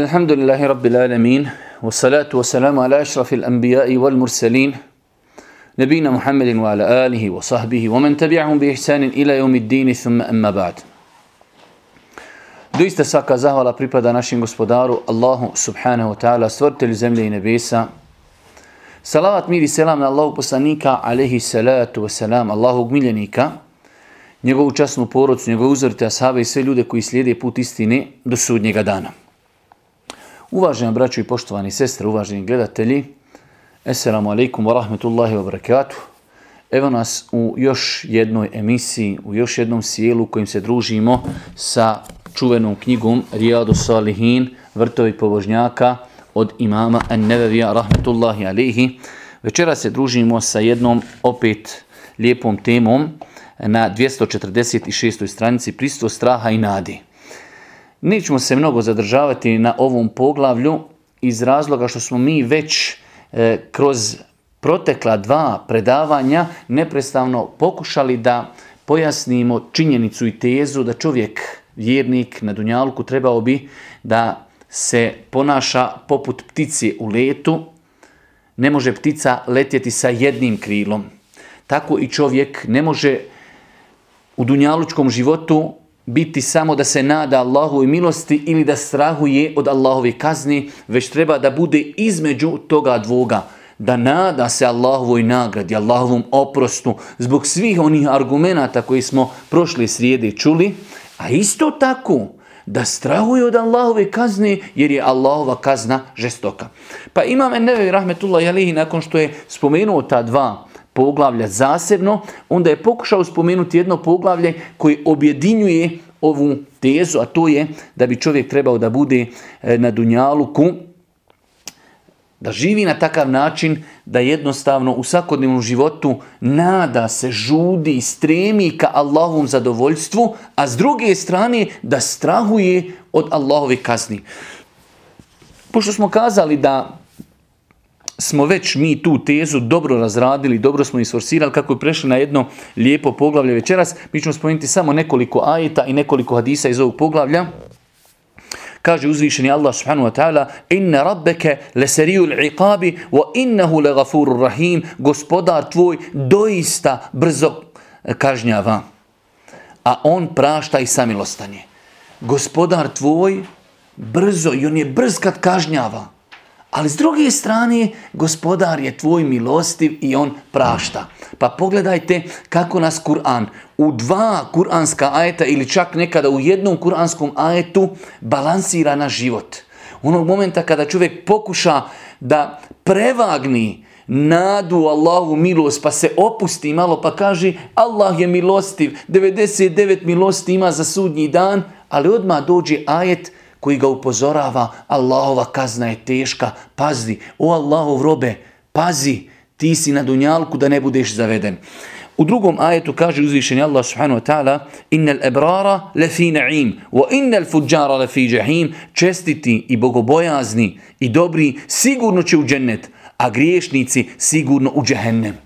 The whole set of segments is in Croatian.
الحمد لله رب العالمين والصلاة والسلام على أشرف الأنبياء والمرسلين نبينا محمد وعلى آله وصحبه ومن تبعهم بإحسان إلى يوم الدين ثم أما بعد zahvala pripada našem gospodaru Allahu subhanahu wa ta'ala, stvoritelju zemlje i nebesa. Salavat mir i selam na Allahu poslanika, alaihi salatu wa salam, Allahog miljenika, njegovu časnu porodcu, njegovu uzorite ashabe i sve ljude koji slijede put istine do sudnjega dana. Uvaženi braćo i poštovani sestre, uvaženi gledatelji, Assalamu alaikum wa rahmetullahi wa barakatuh. Evo nas u još jednoj emisiji, u još jednom sjelu kojim se družimo sa čuvenom knjigom Rijadu Salihin, vrtovi pobožnjaka od imama An-Nevevija rahmetullahi alihi. Večera se družimo sa jednom opet lijepom temom na 246. stranici Pristo straha i nadi. Nećemo se mnogo zadržavati na ovom poglavlju iz razloga što smo mi već e, kroz protekla dva predavanja neprestavno pokušali da pojasnimo činjenicu i tezu da čovjek, vjernik na Dunjalku, trebao bi da se ponaša poput ptice u letu. Ne može ptica letjeti sa jednim krilom. Tako i čovjek ne može u dunjalučkom životu biti samo da se nada Allahu i milosti ili da strahuje od Allahove kazni, već treba da bude između toga dvoga. Da nada se Allahovoj nagradi, Allahovom oprostu, zbog svih onih argumenata koji smo prošle srijede čuli, a isto tako da strahuje od Allahove kazne, jer je Allahova kazna žestoka. Pa imam Ennevi Rahmetullah Jalihi, nakon što je spomenuo ta dva poglavlja zasebno, onda je pokušao spomenuti jedno poglavlje koje objedinjuje ovu tezu, a to je da bi čovjek trebao da bude e, na Dunjaluku, da živi na takav način da jednostavno u svakodnevnom životu nada se, žudi, stremi ka Allahovom zadovoljstvu, a s druge strane da strahuje od Allahove kazni. Pošto smo kazali da smo već mi tu tezu dobro razradili, dobro smo isforsirali kako je prešli na jedno lijepo poglavlje večeras. Mi ćemo spomenuti samo nekoliko ajeta i nekoliko hadisa iz ovog poglavlja. Kaže uzvišeni Allah subhanahu wa ta'ala Inna rabbeke leseriju l'iqabi wa innahu legafuru rahim Gospodar tvoj doista brzo kažnjava. A on prašta i samilostanje. Gospodar tvoj brzo i on je brz kad kažnjava. Ali s druge strane, gospodar je tvoj milostiv i on prašta. Pa pogledajte kako nas Kur'an u dva kuranska ajeta ili čak nekada u jednom kuranskom ajetu balansira na život. Onog momenta kada čovjek pokuša da prevagni nadu Allahu milost pa se opusti malo pa kaže Allah je milostiv, 99 milosti ima za sudnji dan, ali odmah dođe ajet koji ga upozorava Allahova kazna je teška, pazi, o Allahov robe, pazi, ti si na dunjalku da ne budeš zaveden. U drugom ajetu kaže uzvišeni Allah subhanahu wa ta'ala Innal ebrara lefi na'im wa innal fuđara lefi jahim čestiti i bogobojazni i dobri sigurno će u džennet, a griješnici sigurno u džehennem.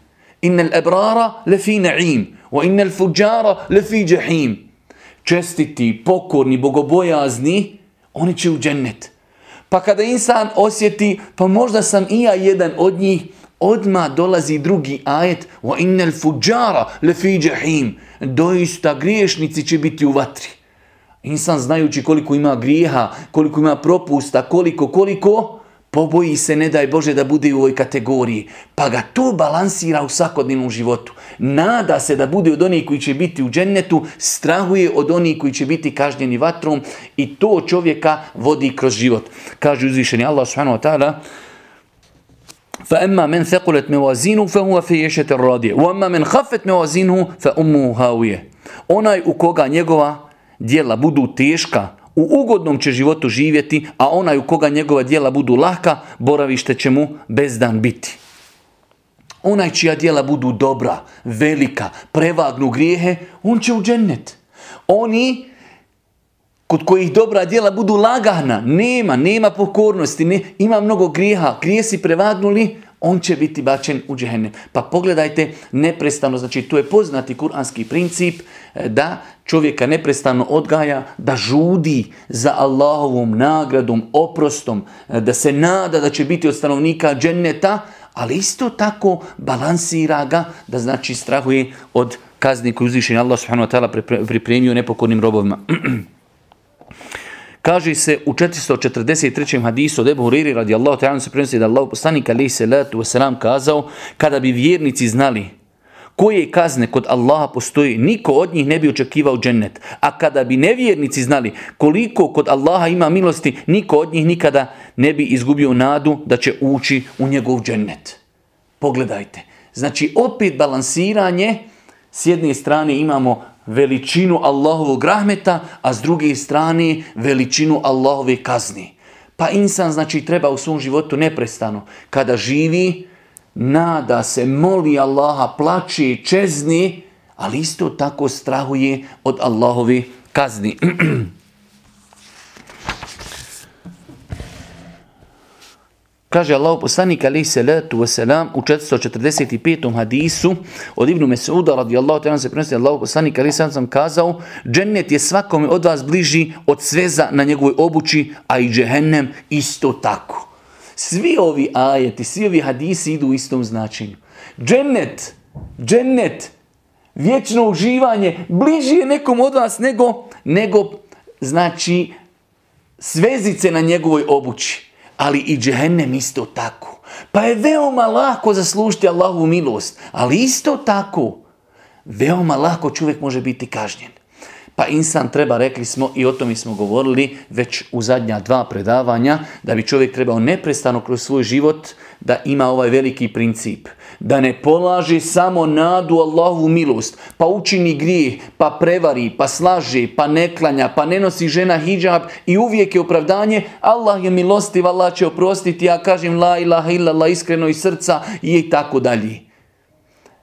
Innal ebrara lefi na'im wa innal fuđara lefi jahim čestiti, pokorni, bogobojazni oni će u džennet. Pa kada insan osjeti, pa možda sam i ja jedan od njih, odma dolazi drugi ajet wa innal fujara lefi jahim. Doista griješnici će biti u vatri. Insan znajući koliko ima grijeha koliko ima propusta koliko koliko poboji se ne daj Bože da bude u ovoj kategoriji pa ga to balansira u svakodnevnom životu nada se da bude od onih koji će biti u džennetu strahuje od onih koji će biti kažnjeni vatrom i to čovjeka vodi kroz život kaže uzvišeni Allah subhanahu wa ta'ala فأما من ثقلت موازينه فهو في عيشة راضية وأما من خفت موازينه فأمه هاوية onaj u koga njegova djela budu teška u ugodnom će životu živjeti a onaj u koga njegova djela budu laka boravište će mu bezdan biti onaj čija djela budu dobra, velika, prevagnu grijehe, on će u džennet. Oni kod kojih dobra djela budu lagana, nema, nema pokornosti, ne, ima mnogo grijeha, grijesi prevagnuli, on će biti bačen u džehennem. Pa pogledajte neprestano, znači to je poznati kuranski princip e, da čovjeka neprestano odgaja, da žudi za Allahovom nagradom, oprostom, e, da se nada da će biti od stanovnika dženneta, ali isto tako balansira ga da znači strahuje od kazni koju uzvišenje Allah subhanahu wa ta'ala pripremio nepokornim robovima. Kaže se u 443. hadisu od Ebu Huriri radijallahu ta'ala se prenosi da Allah poslanik alaihi salatu wasalam kazao kada bi vjernici znali koje kazne kod Allaha postoji, niko od njih ne bi očekivao džennet. A kada bi nevjernici znali koliko kod Allaha ima milosti, niko od njih nikada ne bi izgubio nadu da će ući u njegov džennet. Pogledajte. Znači opet balansiranje, s jedne strane imamo veličinu Allahovog rahmeta, a s druge strane veličinu Allahove kazni. Pa insan znači treba u svom životu neprestano. Kada živi, nada se, moli Allaha, plaće, čezni, ali isto tako strahuje od Allahove kazni. Kaže Allah poslanik alaih salatu wasalam u 445. hadisu od Ibnu Mesuda radijallahu ta'ala se prenosi Allah poslanik alaih sam kazao džennet je svakome od vas bliži od sveza na njegovoj obući, a i džehennem isto tako. Svi ovi ajeti, svi ovi hadisi idu u istom značenju. Džennet, džennet, vječno uživanje, bliži je nekom od vas nego, nego znači svezice na njegovoj obući ali i džehennem isto tako. Pa je veoma lako zaslužiti Allahu milost, ali isto tako veoma lako čovjek može biti kažnjen. Pa insan treba, rekli smo i o tome smo govorili već u zadnja dva predavanja, da bi čovjek trebao neprestano kroz svoj život da ima ovaj veliki princip. Da ne polaže samo nadu Allahu milost, pa učini grijeh, pa prevari, pa slaže, pa neklanja, pa ne nosi žena hijab i uvijek je opravdanje Allah je milostiv, Allah će oprostiti, ja kažem la ilaha illallah iskreno iz srca i tako dalje.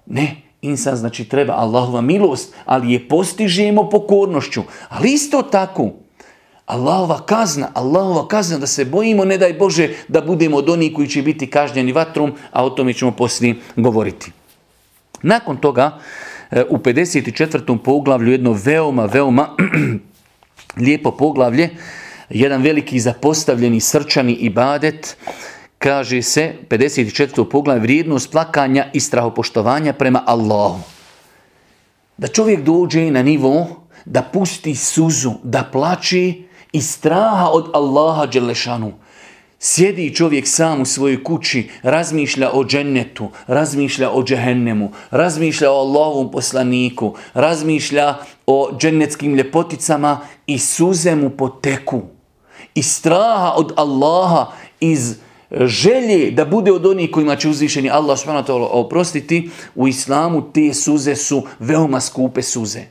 Ne, Insan znači treba Allahova milost, ali je postižemo pokornošću. Ali isto tako, Allahova kazna, Allahova kazna da se bojimo, ne daj Bože, da budemo od onih koji će biti kažnjeni vatrom, a o tome ćemo poslije govoriti. Nakon toga, e, u 54. poglavlju, jedno veoma, veoma lijepo poglavlje, jedan veliki zapostavljeni srčani ibadet, kaže se, 54. poglavlje, vrijednost plakanja i strahopoštovanja prema Allahu. Da čovjek dođe na nivo, da pusti suzu, da plači i straha od Allaha Đelešanu. Sjedi čovjek sam u svojoj kući, razmišlja o džennetu, razmišlja o džehennemu, razmišlja o Allahovom poslaniku, razmišlja o džennetskim ljepoticama i suze mu poteku. I straha od Allaha iz želje da bude od onih kojima će uzvišeni Allah subhanahu oprostiti, u islamu te suze su veoma skupe suze.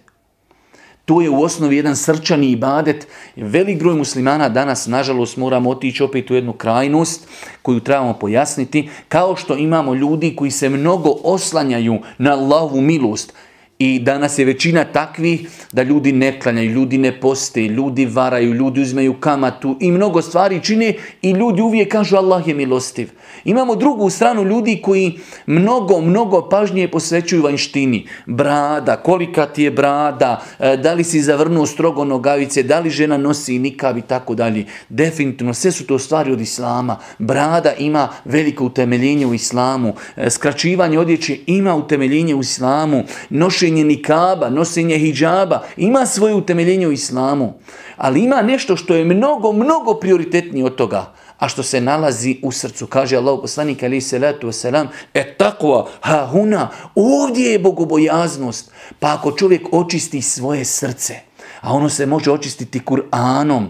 To je u osnovi jedan srčani ibadet. Velik broj muslimana danas, nažalost, moramo otići opet u jednu krajnost koju trebamo pojasniti. Kao što imamo ljudi koji se mnogo oslanjaju na Allahovu milost, i danas je većina takvih da ljudi ne klanjaju, ljudi ne poste, ljudi varaju, ljudi uzmeju kamatu i mnogo stvari čine i ljudi uvijek kažu Allah je milostiv. Imamo drugu stranu ljudi koji mnogo, mnogo pažnje posvećuju vanštini. Brada, kolika ti je brada, e, da li si zavrnuo strogo nogavice, da li žena nosi nikav i tako dalje. Definitivno, sve su to stvari od Islama. Brada ima veliko utemeljenje u Islamu. E, skraćivanje odjeće ima utemeljenje u Islamu. Nošenje nikaba, nošenje hijjaba ima svoje utemeljenje u Islamu. Ali ima nešto što je mnogo, mnogo prioritetnije od toga a što se nalazi u srcu. Kaže Allah poslanik alaih salatu wasalam, e takva, ha huna, ovdje je bogobojaznost. Pa ako čovjek očisti svoje srce, a ono se može očistiti Kur'anom,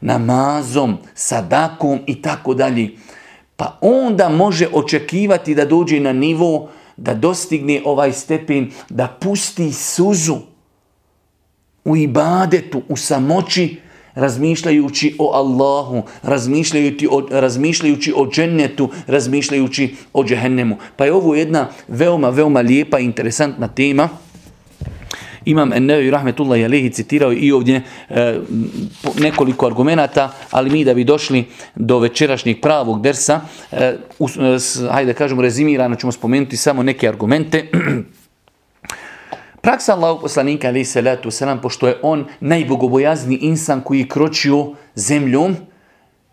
namazom, sadakom i tako dalje, pa onda može očekivati da dođe na nivo da dostigne ovaj stepen, da pusti suzu u ibadetu, u samoći, razmišljajući o Allahu, razmišljajući o, razmišljajući o džennetu, razmišljajući o džehennemu. Pa je ovo jedna veoma, veoma lijepa i interesantna tema. Imam Ennevi Rahmetullah Jalehi citirao i ovdje e, nekoliko argumenata, ali mi da bi došli do večerašnjeg pravog dersa, e, hajde da kažemo rezimirano ćemo spomenuti samo neke argumente. Praksa Allahu poslanika ali salatu selam pošto je on najbogobojazni insan koji je kročio zemljom,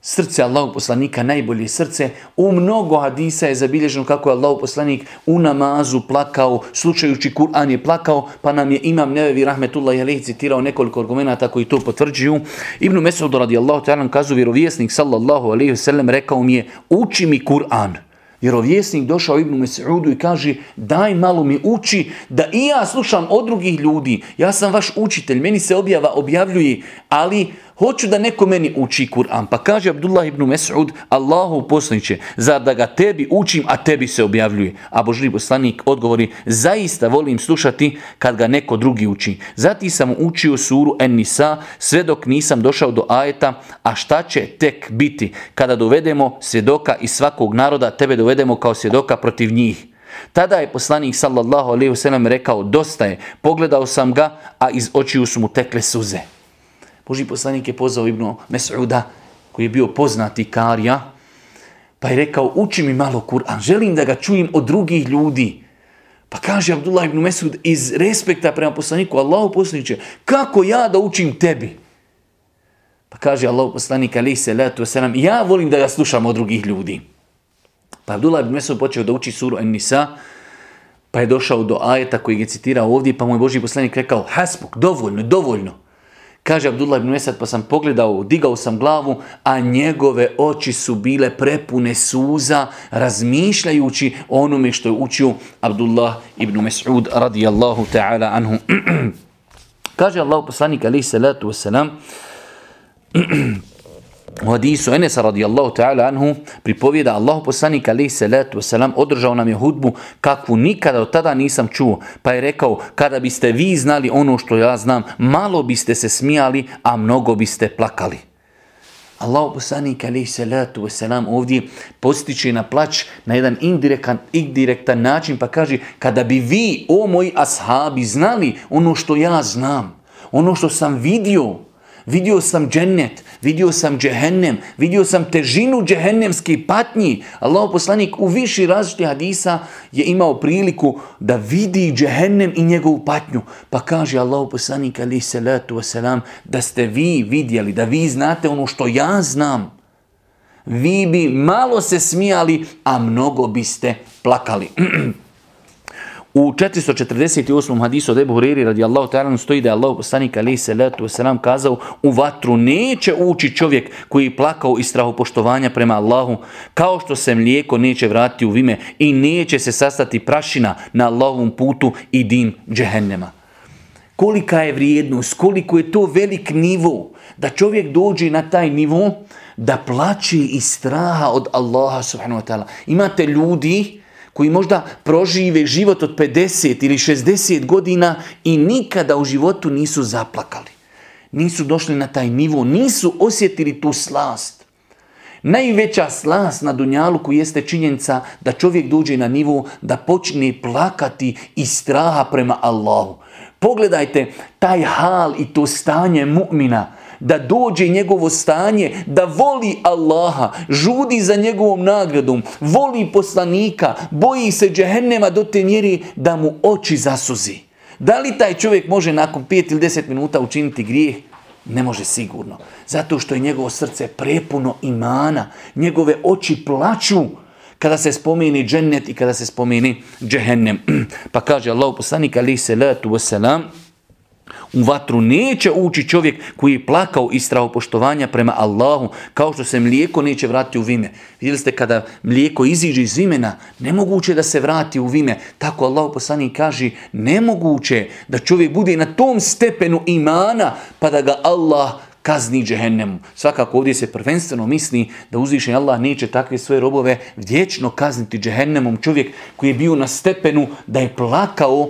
Srce Allahu poslanika najbolje srce. U mnogo hadisa je zabilježeno kako je Allahu poslanik u namazu plakao, slučajući Kur'an je plakao, pa nam je Imam Nevevi Rahmetullah alejhi citirao nekoliko argumenata koji to potvrđuju. Ibn Mesud radijallahu ta'ala kaže vjerovjesnik sallallahu alejhi ve sellem rekao mi je: "Uči mi Kur'an." Vjerovjesnik došao Ibnu Mes'udu i kaže daj malo mi uči da i ja slušam od drugih ljudi. Ja sam vaš učitelj, meni se objava objavljuje, ali hoću da neko meni uči Kur'an. Pa kaže Abdullah ibn Mes'ud, Allahu poslaniće, za da ga tebi učim, a tebi se objavljuje. A Božri poslanik odgovori, zaista volim slušati kad ga neko drugi uči. Zati sam učio suru En-Nisa, sve dok nisam došao do ajeta, a šta će tek biti kada dovedemo svjedoka iz svakog naroda, tebe dovedemo kao svjedoka protiv njih. Tada je poslanik sallallahu alejhi ve rekao dosta je. Pogledao sam ga, a iz očiju su mu tekle suze. Boži poslanik je pozvao Ibnu Mes'uda, koji je bio poznati karija, pa je rekao, uči mi malo Kur'an, želim da ga čujem od drugih ljudi. Pa kaže Abdullah ibn Mesud iz respekta prema poslaniku, Allahu poslaniće, kako ja da učim tebi? Pa kaže Allahu poslanik, ali se letu selam, ja volim da ga slušam od drugih ljudi. Pa Abdullah ibn Mesud počeo da uči suru En-Nisa, pa je došao do ajeta koji je citirao ovdje, pa mu je Boži poslanik rekao, hasbuk, dovoljno, dovoljno. Kaže Abdullah ibn Mesad, pa sam pogledao, digao sam glavu, a njegove oči su bile prepune suza, razmišljajući onome što je učio Abdullah ibn Mes'ud radijallahu ta'ala anhu. Kaže Allah poslanik alaih salatu wasalam, u hadisu Enesa radijallahu ta'ala anhu pripovijeda Allahu poslanik alaihi salatu wasalam održao nam je hudbu kakvu nikada od tada nisam čuo. Pa je rekao, kada biste vi znali ono što ja znam, malo biste se smijali, a mnogo biste plakali. Allahu poslanik alaihi salatu wasalam ovdje postiče na plać na jedan indirektan, indirektan način pa kaže, kada bi vi, o moji ashabi, znali ono što ja znam, ono što sam vidio, Vidio sam džennet, vidio sam džehennem, vidio sam težinu džehennemskih patnji. Allah poslanik u viši različitih hadisa je imao priliku da vidi džehennem i njegovu patnju. Pa kaže Allah poslanik ali salatu wasalam da ste vi vidjeli, da vi znate ono što ja znam. Vi bi malo se smijali, a mnogo biste plakali. U 448. hadisu od Ebu Huriri radijallahu ta'ala stoji da je Allah poslanik alaihi salatu wasalam kazao u vatru neće ući čovjek koji je plakao iz strahopoštovanja prema Allahu kao što se mlijeko neće vratiti u vime i neće se sastati prašina na Allahovom putu i dim džehennema. Kolika je vrijednost, koliko je to velik nivo da čovjek dođe na taj nivo da plaće iz straha od Allaha subhanahu wa ta'ala. Imate ljudi koji možda prožive život od 50 ili 60 godina i nikada u životu nisu zaplakali. Nisu došli na taj nivo, nisu osjetili tu slast. Najveća slast na Dunjaluku jeste činjenica da čovjek dođe na nivo da počne plakati iz straha prema Allahu. Pogledajte taj hal i to stanje mu'mina da dođe njegovo stanje, da voli Allaha, žudi za njegovom nagradom, voli poslanika, boji se džehennema do te mjeri da mu oči zasuzi. Da li taj čovjek može nakon 5 ili 10 minuta učiniti grijeh? Ne može sigurno. Zato što je njegovo srce prepuno imana, njegove oči plaću kada se spomeni džennet i kada se spomeni džehennem. Pa kaže Allah poslanik alaih salatu wasalam, u vatru neće ući čovjek koji je plakao iz strahopoštovanja prema Allahu, kao što se mlijeko neće vratiti u vime. Vidjeli ste kada mlijeko iziđe iz vimena, nemoguće da se vrati u vime. Tako Allah poslanik kaže, nemoguće da čovjek bude na tom stepenu imana, pa da ga Allah kazni džehennemu. Svakako ovdje se prvenstveno misli da uzvišen Allah neće takve svoje robove vječno kazniti džehennemom. Čovjek koji je bio na stepenu da je plakao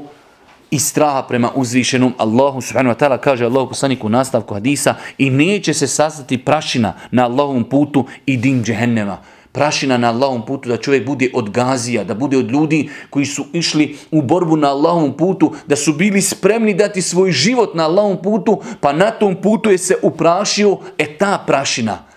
i straha prema uzvišenom Allahu subhanahu wa ta'ala kaže Allahu poslanik u nastavku hadisa i neće se sastati prašina na Allahovom putu i din džehennema. prašina na Allahom putu, da čovjek bude od gazija, da bude od ljudi koji su išli u borbu na Allahom putu, da su bili spremni dati svoj život na Allahom putu, pa na tom putu je se uprašio, e ta prašina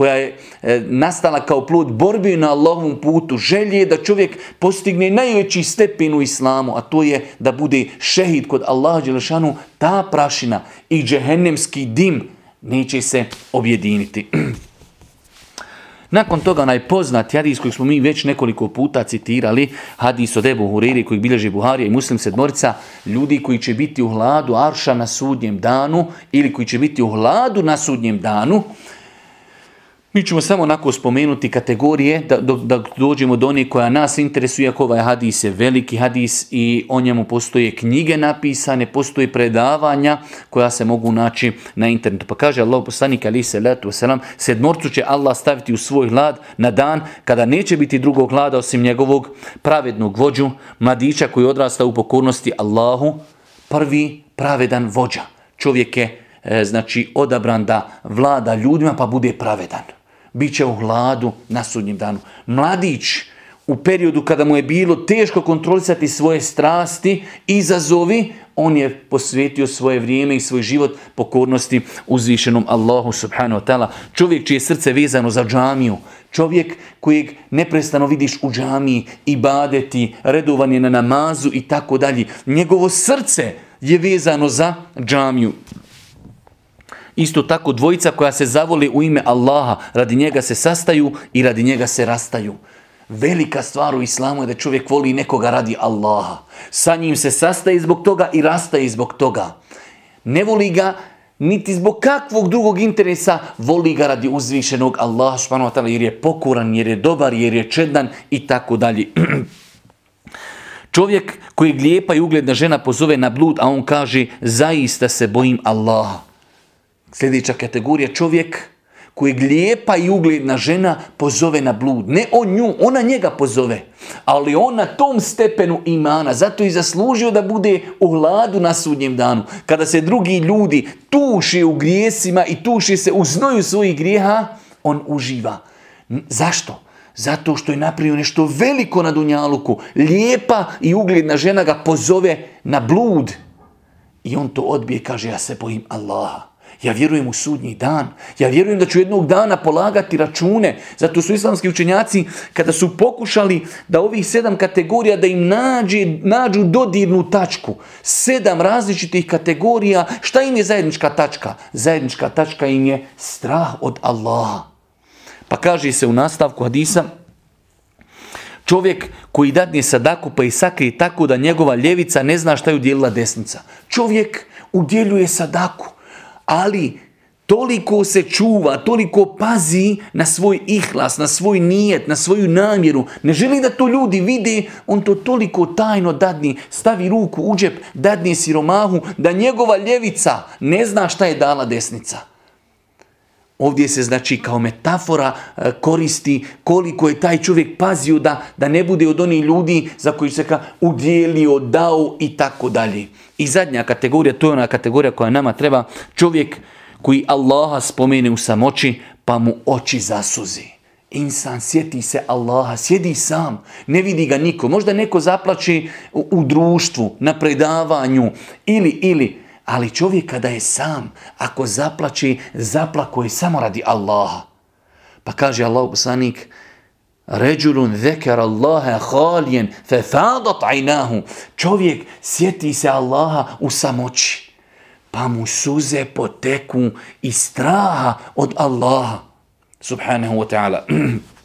koja je e, nastala kao plod borbi na Allahovom putu, želje da čovjek postigne najveći stepen u islamu, a to je da bude šehid kod Allaha Đelešanu, ta prašina i džehennemski dim neće se objediniti. Nakon toga onaj poznat hadis koji smo mi već nekoliko puta citirali, hadis od Ebu Huriri koji bilježi Buharija i Muslim sedmorica, ljudi koji će biti u hladu Arša na sudnjem danu ili koji će biti u hladu na sudnjem danu, mi ćemo samo onako spomenuti kategorije da, da dođemo do onih koja nas interesuje, ako ovaj hadis je veliki hadis i o njemu postoje knjige napisane, postoje predavanja koja se mogu naći na internetu. Pa kaže Allah poslanik ali se letu wasalam, sedmorcu će Allah staviti u svoj hlad na dan kada neće biti drugog hlada osim njegovog pravednog vođu, mladića koji odrasta u pokornosti Allahu, prvi pravedan vođa. Čovjek je e, znači odabran da vlada ljudima pa bude pravedan bit će u hladu na sudnjem danu. Mladić u periodu kada mu je bilo teško kontrolisati svoje strasti, izazovi, on je posvetio svoje vrijeme i svoj život pokornosti uzvišenom Allahu subhanahu wa ta'ala. Čovjek čije srce vezano za džamiju, čovjek kojeg neprestano vidiš u džamiji, i badeti, redovan je na namazu i tako dalje. Njegovo srce je vezano za džamiju. Isto tako dvojica koja se zavoli u ime Allaha, radi njega se sastaju i radi njega se rastaju. Velika stvar u islamu je da čovjek voli nekoga radi Allaha. Sa njim se sastaje zbog toga i rastaje zbog toga. Ne voli ga niti zbog kakvog drugog interesa, voli ga radi uzvišenog Allaha jer je pokuran, jer je dobar, jer je čedan i tako dalje. Čovjek koji lijepa i ugledna žena pozove na blud, a on kaže zaista se bojim Allaha. Sljedeća kategorija čovjek koji lijepa i ugledna žena pozove na blud. Ne on nju, ona njega pozove. Ali on na tom stepenu imana, zato i zaslužio da bude u hladu na sudnjem danu. Kada se drugi ljudi tuši u grijesima i tuši se u znoju svojih grijeha, on uživa. Zašto? Zato što je napravio nešto veliko na Dunjaluku. Lijepa i ugledna žena ga pozove na blud. I on to odbije, kaže ja se bojim Allaha. Ja vjerujem u sudnji dan. Ja vjerujem da ću jednog dana polagati račune. Zato su islamski učenjaci, kada su pokušali da ovih sedam kategorija, da im nađe, nađu dodirnu tačku. Sedam različitih kategorija. Šta im je zajednička tačka? Zajednička tačka im je strah od Allaha. Pa kaže se u nastavku hadisa, Čovjek koji dadne sadaku pa i sakrije tako da njegova ljevica ne zna šta je udjelila desnica. Čovjek udjeljuje sadaku ali toliko se čuva, toliko pazi na svoj ihlas, na svoj nijet, na svoju namjeru. Ne želi da to ljudi vide, on to toliko tajno dadni, stavi ruku u džep, dadni siromahu, da njegova ljevica ne zna šta je dala desnica. Ovdje se znači kao metafora e, koristi koliko je taj čovjek pazio da, da ne bude od onih ljudi za koji se ka udjelio, dao i tako dalje. I zadnja kategorija, to je ona kategorija koja nama treba, čovjek koji Allaha spomene u samoći pa mu oči zasuzi. Insan sjeti se Allaha, sjedi sam, ne vidi ga niko. Možda neko zaplači u, u društvu, na predavanju ili, ili, ali čovjek kada je sam, ako zaplači, zaplako samo radi Allaha. Pa kaže Allah poslanik, Ređulun zekar Allaha halijen fe ajnahu. Čovjek sjeti se Allaha u samoći. Pa mu suze poteku i straha od Allaha. Subhanahu wa ta'ala.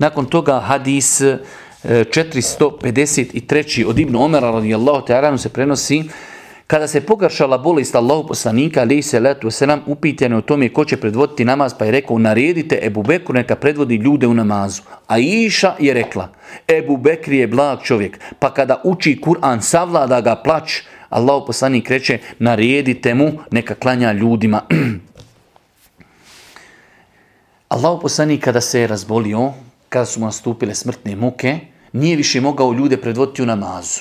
Nakon toga hadis 453. od Ibn Omera radijallahu ta'ala se prenosi kada se pogaršala bolest Allahu poslanika se letu selam upitano o tome ko će predvoditi namaz pa je rekao naredite Ebu Bekru neka predvodi ljude u namazu. A Iša je rekla Ebu Bekri je blag čovjek pa kada uči Kur'an savlada ga plać Allahu poslanik reče naredite mu neka klanja ljudima. Allahu poslanik kada se je razbolio kada su mu nastupile smrtne muke, nije više mogao ljude predvoditi u namazu.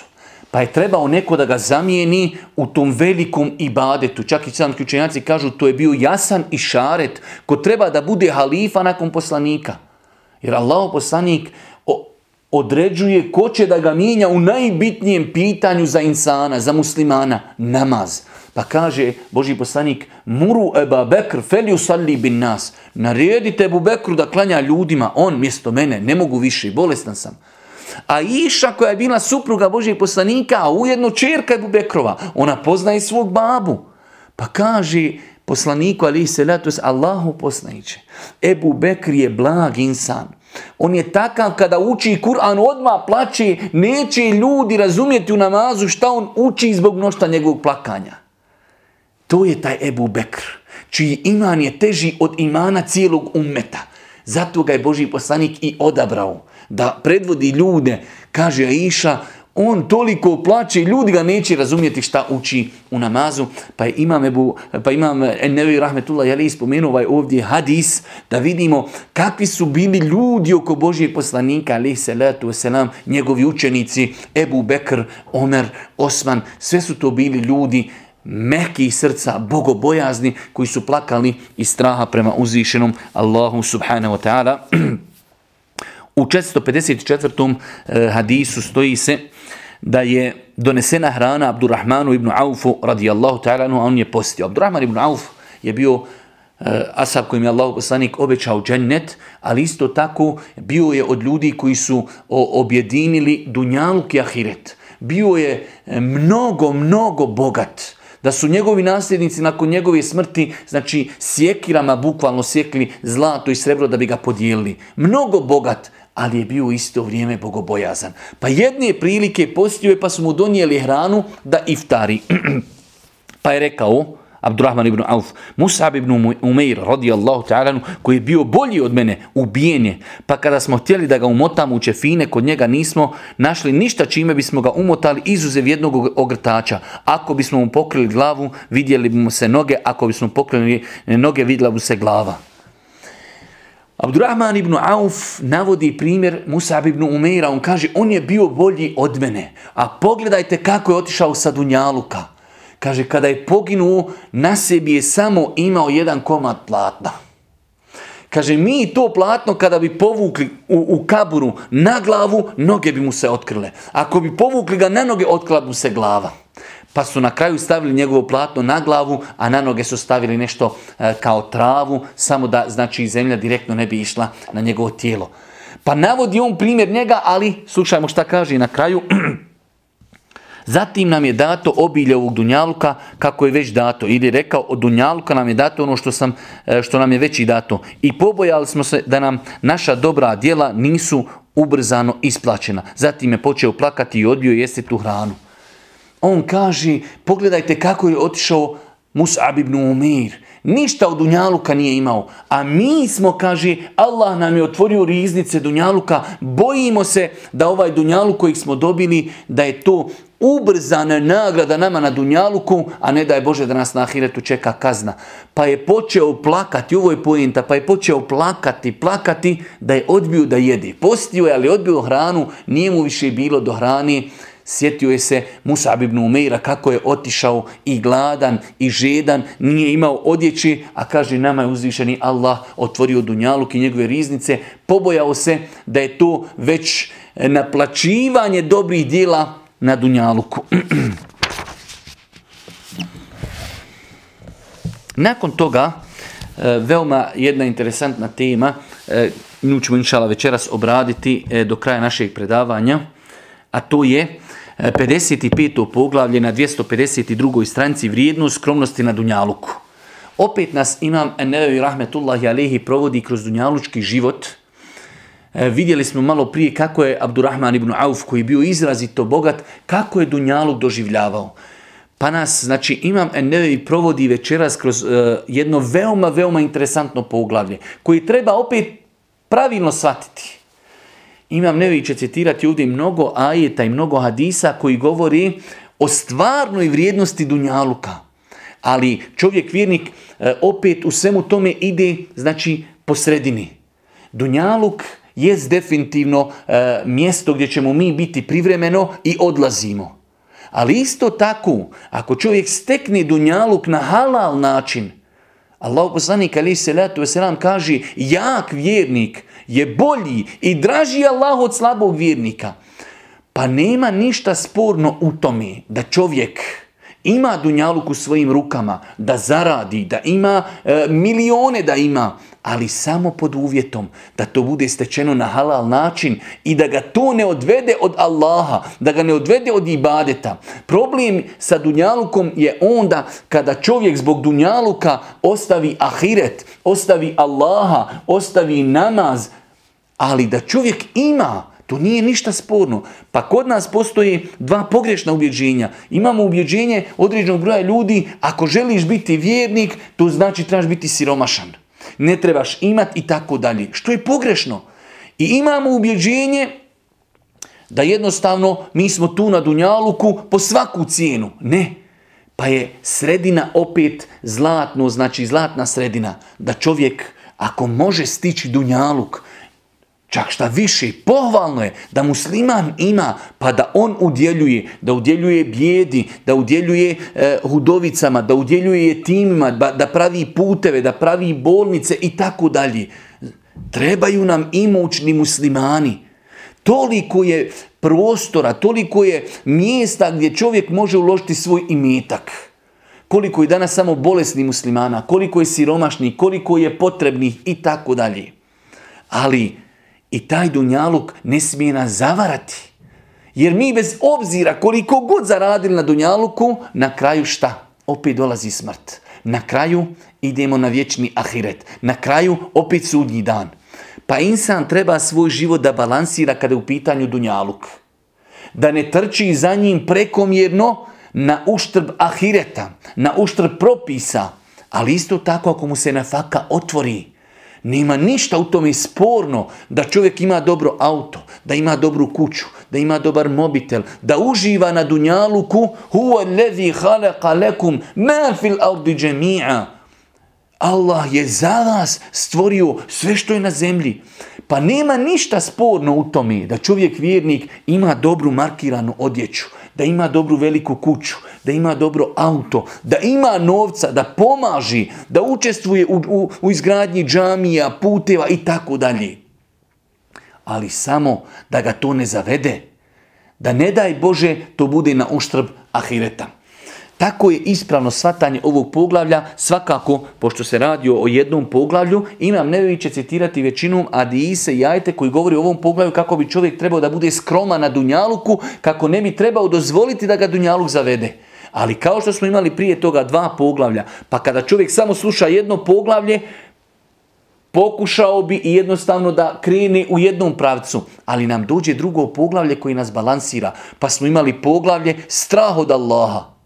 Pa je trebao neko da ga zamijeni u tom velikom ibadetu. Čak i sam učenjaci kažu to je bio jasan i šaret ko treba da bude halifa nakon poslanika. Jer Allah poslanik određuje ko će da ga mijenja u najbitnijem pitanju za insana, za muslimana, namaz. Pa kaže Boži poslanik, muru Eba Bekr, felju salli bin nas. Naredite Ebu Bekru da klanja ljudima, on mjesto mene, ne mogu više, bolestan sam. A Iša koja je bila supruga Božijeg poslanika, a ujedno čerka Ebu Bekrova, ona poznaje svog babu. Pa kaže poslaniku ali se letos Allahu poslaniće. Ebu Bekr je blag insan. On je takav kada uči Kur'an odmah plaće, neće ljudi razumjeti u namazu šta on uči zbog mnošta njegovog plakanja. To je taj Ebu Bekr, čiji iman je teži od imana cijelog ummeta. Zato ga je Boži poslanik i odabrao da predvodi ljude. Kaže Aisha, on toliko plaće, ljudi ga neće razumjeti šta uči u namazu. Pa imam, Ebu, pa imam Ennevi Rahmetullah Jali spomenuo ovaj ovdje hadis da vidimo kakvi su bili ljudi oko Božijeg poslanika, ali salatu wasalam, njegovi učenici, Ebu Bekr, Omer, Osman, sve su to bili ljudi mekih srca, bogobojazni, koji su plakali iz straha prema uzvišenom Allahu subhanahu wa ta'ala. U 454. Eh, hadisu stoji se da je donesena hrana Abdurrahmanu ibn Aufu radijallahu ta'ala, a on je postio. Abdurrahman ibn Auf je bio eh, asab kojim je Allah poslanik obećao džennet, ali isto tako bio je od ljudi koji su objedinili dunjaluk i ahiret. Bio je eh, mnogo, mnogo bogat da su njegovi nasljednici nakon njegove smrti, znači sjekirama bukvalno sjekli zlato i srebro da bi ga podijelili. Mnogo bogat, ali je bio u isto vrijeme bogobojazan. Pa jedne prilike postio je pa su mu donijeli hranu da iftari. pa je rekao, Abdurrahman ibn Auf, Musab ibn Umeir, radijallahu ta'ala, koji je bio bolji od mene, ubijen je. Pa kada smo htjeli da ga umotamo u čefine, kod njega nismo našli ništa čime bismo ga umotali izuzev jednog ogrtača. Ako bismo mu pokrili glavu, vidjeli bi mu se noge, ako bismo pokrili noge, vidjela bi se glava. Abdurrahman ibn Auf navodi primjer Musab ibn Umeira. On kaže, on je bio bolji od mene. A pogledajte kako je otišao sa Dunjaluka. Kaže, kada je poginuo, na sebi je samo imao jedan komad platna. Kaže, mi to platno kada bi povukli u, u kaburu na glavu, noge bi mu se otkrile. Ako bi povukli ga na noge, otkrila mu se glava. Pa su na kraju stavili njegovo platno na glavu, a na noge su stavili nešto e, kao travu, samo da znači zemlja direktno ne bi išla na njegovo tijelo. Pa navodi on primjer njega, ali slušajmo šta kaže na kraju. Zatim nam je dato obilje ovog dunjaluka kako je već dato. Ili rekao od dunjaluka nam je dato ono što, sam, e, što nam je već i dato. I pobojali smo se da nam naša dobra djela nisu ubrzano isplaćena. Zatim je počeo plakati i odbio jesti tu hranu. On kaže, pogledajte kako je otišao Mus'ab ibn Umir. Ništa od Dunjaluka nije imao. A mi smo, kaže, Allah nam je otvorio riznice Dunjaluka. Bojimo se da ovaj Dunjaluk kojeg smo dobili, da je to ubrzana nagrada nama na Dunjaluku, a ne da je Bože da nas na Ahiretu čeka kazna. Pa je počeo plakati, ovo je pojenta, pa je počeo plakati, plakati da je odbio da jedi. Postio je, ali odbio hranu, nije mu više bilo do hrane. Sjetio je se Musab ibn Umeira kako je otišao i gladan i žedan, nije imao odjeći, a kaže nama je uzvišeni Allah otvorio Dunjaluk i njegove riznice. Pobojao se da je to već naplaćivanje dobrih dijela na Dunjaluku. Nakon toga, e, veoma jedna interesantna tema, e, nju ćemo inšala večeras obraditi e, do kraja našeg predavanja, a to je 55. poglavlje na 252. stranici vrijednost skromnosti na Dunjaluku. Opet nas imam Enevi Rahmetullahi Alehi provodi kroz Dunjalučki život. E, vidjeli smo malo prije kako je Abdurrahman ibn Auf koji je bio izrazito bogat, kako je Dunjaluk doživljavao. Pa nas, znači imam Enevi provodi večeras kroz e, jedno veoma, veoma interesantno poglavlje koji treba opet pravilno shvatiti. Imam Nevi će citirati ovdje mnogo ajeta i mnogo hadisa koji govori o stvarnoj vrijednosti Dunjaluka. Ali čovjek vjernik e, opet u svemu tome ide znači po sredini. Dunjaluk je definitivno e, mjesto gdje ćemo mi biti privremeno i odlazimo. Ali isto tako, ako čovjek stekne dunjaluk na halal način, Allah poslanik ali se letu selam kaže jak vjernik je bolji i draži Allah od slabog vjernika. Pa nema ništa sporno u tome da čovjek ima dunjaluk u svojim rukama, da zaradi, da ima e, milione da ima, ali samo pod uvjetom da to bude stečeno na halal način i da ga to ne odvede od Allaha, da ga ne odvede od ibadeta. Problem sa dunjalukom je onda kada čovjek zbog dunjaluka ostavi ahiret, ostavi Allaha, ostavi namaz, ali da čovjek ima to nije ništa sporno. Pa kod nas postoji dva pogrešna ubjeđenja. Imamo ubjeđenje određenog broja ljudi, ako želiš biti vjernik, to znači trebaš biti siromašan. Ne trebaš imati i tako dalje. Što je pogrešno. I imamo ubjeđenje da jednostavno mi smo tu na Dunjaluku po svaku cijenu. Ne. Pa je sredina opet zlatno, znači zlatna sredina. Da čovjek ako može stići Dunjaluk, Čak šta više, pohvalno je da musliman ima, pa da on udjeljuje, da udjeljuje bijedi, da udjeljuje e, hudovicama, da udjeljuje timima, da pravi puteve, da pravi bolnice i tako dalje. Trebaju nam imućni muslimani. Toliko je prostora, toliko je mjesta gdje čovjek može uložiti svoj imetak. Koliko je danas samo bolesni muslimana, koliko je siromašnih, koliko je potrebnih i tako dalje. Ali i taj dunjaluk ne smije nas zavarati. Jer mi bez obzira koliko god zaradili na dunjaluku, na kraju šta? Opet dolazi smrt. Na kraju idemo na vječni ahiret. Na kraju opet sudnji dan. Pa insan treba svoj život da balansira kada je u pitanju dunjaluk. Da ne trči za njim prekomjerno na uštrb ahireta, na uštrb propisa. Ali isto tako ako mu se na faka otvori, nema ništa u tome sporno da čovjek ima dobro auto, da ima dobru kuću, da ima dobar mobitel, da uživa na dunjaluku huwa allazi khalaqa lakum ma fil ardi jami'a. Allah je za vas stvorio sve što je na zemlji. Pa nema ništa sporno u tome da čovjek vjernik ima dobru markiranu odjeću, da ima dobru veliku kuću, da ima dobro auto, da ima novca, da pomaži, da učestvuje u, u, u izgradnji džamija, puteva i tako dalje. Ali samo da ga to ne zavede. Da ne daj Bože to bude na uštrb ahireta. Tako je ispravno svatanje ovog poglavlja, svakako, pošto se radi o jednom poglavlju, imam neviće citirati većinom Adise i Ajte koji govori o ovom poglavlju kako bi čovjek trebao da bude skroman na Dunjaluku, kako ne bi trebao dozvoliti da ga Dunjaluk zavede. Ali kao što smo imali prije toga dva poglavlja, pa kada čovjek samo sluša jedno poglavlje, pokušao bi i jednostavno da krene u jednom pravcu, ali nam dođe drugo poglavlje koji nas balansira. Pa smo imali poglavlje strah od Allaha.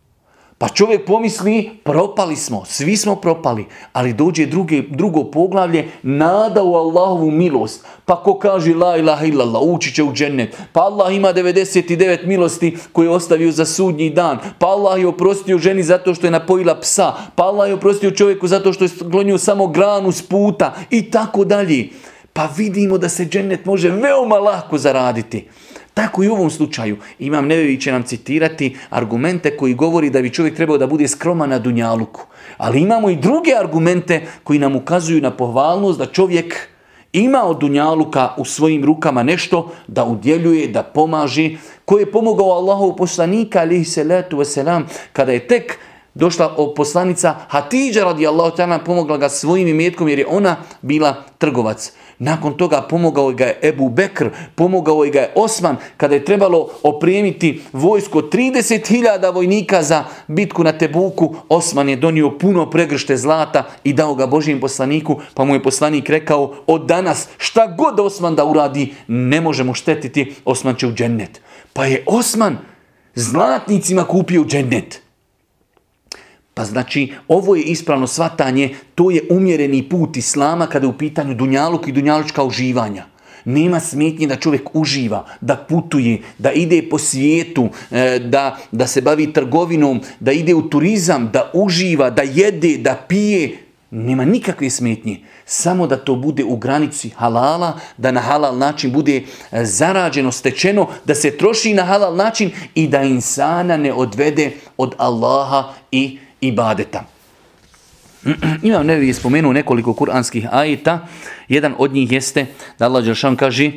Pa čovjek pomisli, propali smo, svi smo propali, ali dođe druge, drugo poglavlje, nada u Allahovu milost. Pa ko kaže la ilaha illallah, ući će u džennet. Pa Allah ima 99 milosti koje je ostavio za sudnji dan. Pa Allah je oprostio ženi zato što je napojila psa. Pa Allah je oprostio čovjeku zato što je sklonio samo granu s puta i tako dalje. Pa vidimo da se džennet može veoma lako zaraditi. Tako i u ovom slučaju. Imam Nevevi će nam citirati argumente koji govori da bi čovjek trebao da bude skroman na dunjaluku. Ali imamo i druge argumente koji nam ukazuju na pohvalnost da čovjek ima od dunjaluka u svojim rukama nešto da udjeljuje, da pomaži, koji je pomogao Allahov poslanika alihi salatu wasalam kada je tek došla poslanica Hatidža radijallahu ta'ala pomogla ga svojim imetkom jer je ona bila trgovac. Nakon toga pomogao ga je Ebu Bekr, pomogao ga je Osman kada je trebalo opremiti vojsko 30.000 vojnika za bitku na Tebuku. Osman je donio puno pregršte zlata i dao ga Božijem poslaniku, pa mu je poslanik rekao od danas šta god Osman da uradi ne možemo štetiti, Osman će u džennet. Pa je Osman zlatnicima kupio džennet. Pa znači, ovo je ispravno svatanje, to je umjereni put Islama kada je u pitanju dunjaluk i dunjalučka uživanja. Nema smetnje da čovjek uživa, da putuje, da ide po svijetu, e, da, da se bavi trgovinom, da ide u turizam, da uživa, da jede, da pije. nema nikakve smetnje. Samo da to bude u granici halala, da na halal način bude e, zarađeno, stečeno, da se troši na halal način i da insana ne odvede od Allaha i ibadeta. Imam nevi spomenuo nekoliko kuranskih ajeta. Jedan od njih jeste da Allah Đelšan kaže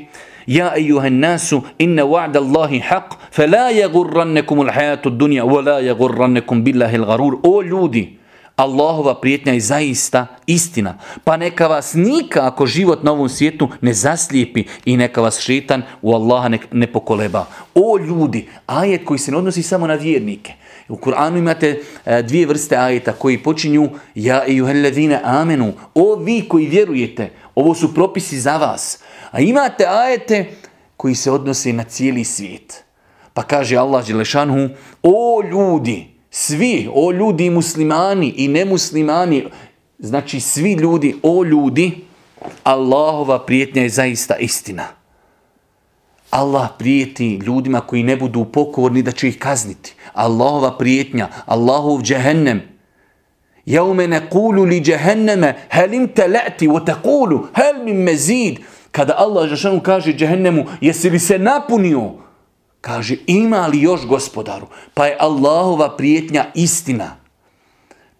Ja ejuhan nasu inna wa'da Allahi haq fe la jagurrannekum ul hajatu dunja wa la jagurrannekum billahi garur. O ljudi, Allahova prijetnja je zaista istina. Pa neka vas nikako život na ovom svijetu ne zaslijepi i neka vas šetan u Allaha ne, ne pokoleba. O ljudi, ajet koji se ne odnosi samo na vjernike. U Kur'anu imate e, dvije vrste ajeta koji počinju Ja i juhelledine amenu. O vi koji vjerujete, ovo su propisi za vas. A imate ajete koji se odnose na cijeli svijet. Pa kaže Allah Đelešanhu, o ljudi, svi, o ljudi muslimani i nemuslimani, znači svi ljudi, o ljudi, Allahova prijetnja je zaista istina. Allah prijeti ljudima koji ne budu pokorni da će ih kazniti. Allahova prijetnja, Allahov džehennem. Jaume ne kulu li džehenneme, helim te le'ti, o te kulu, hel mi mezid. Kada Allah Žešanu kaže džehennemu, jesi li se napunio? Kaže, ima li još gospodaru? Pa je Allahova prijetnja istina.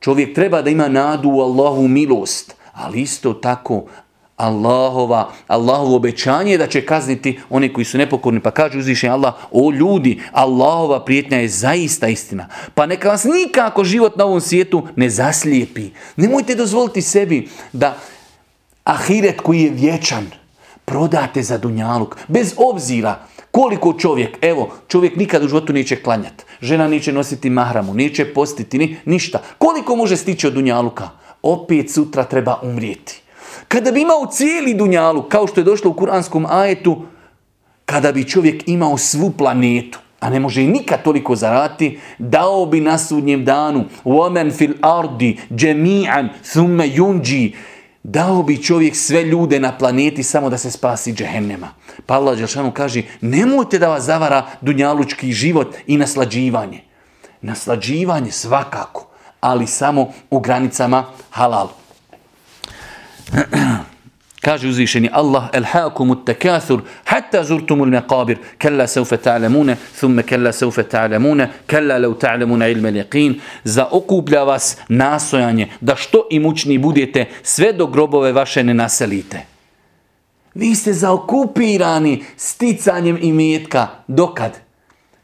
Čovjek treba da ima nadu u Allahu milost, ali isto tako Allahova, Allahovo obećanje da će kazniti oni koji su nepokorni. Pa kaže uzvišenje Allah, o ljudi, Allahova prijetnja je zaista istina. Pa neka vas nikako život na ovom svijetu ne zaslijepi. Nemojte dozvoliti sebi da ahiret koji je vječan prodate za dunjaluk. Bez obzira koliko čovjek, evo, čovjek nikad u životu neće klanjati. Žena neće nositi mahramu, neće postiti, ni, ništa. Koliko može stići od dunjaluka? Opet sutra treba umrijeti. Kada bi imao cijeli dunjalu, kao što je došlo u kuranskom ajetu, kada bi čovjek imao svu planetu, a ne može i nikad toliko zarati, dao bi na sudnjem danu وَمَنْ fil ardi جَمِيعًا ثُمَّ يُنْجِي Dao bi čovjek sve ljude na planeti samo da se spasi džehennema. Pa Allah Đelšanu kaže, nemojte da vas zavara dunjalučki život i naslađivanje. Naslađivanje svakako, ali samo u granicama halalu. Kaže uzvišeni Allah, Elhaakum takathur, hatta zurtumul meqabir, kella seufe ta'lamune, thumme kella seufe ta'lamune, kella lau ta'lamune ilme liqin, zaokuplja vas nasojanje, da što imućni budete, sve do grobove vaše ne naselite. Vi ste zaokupirani sticanjem imetka. Dokad?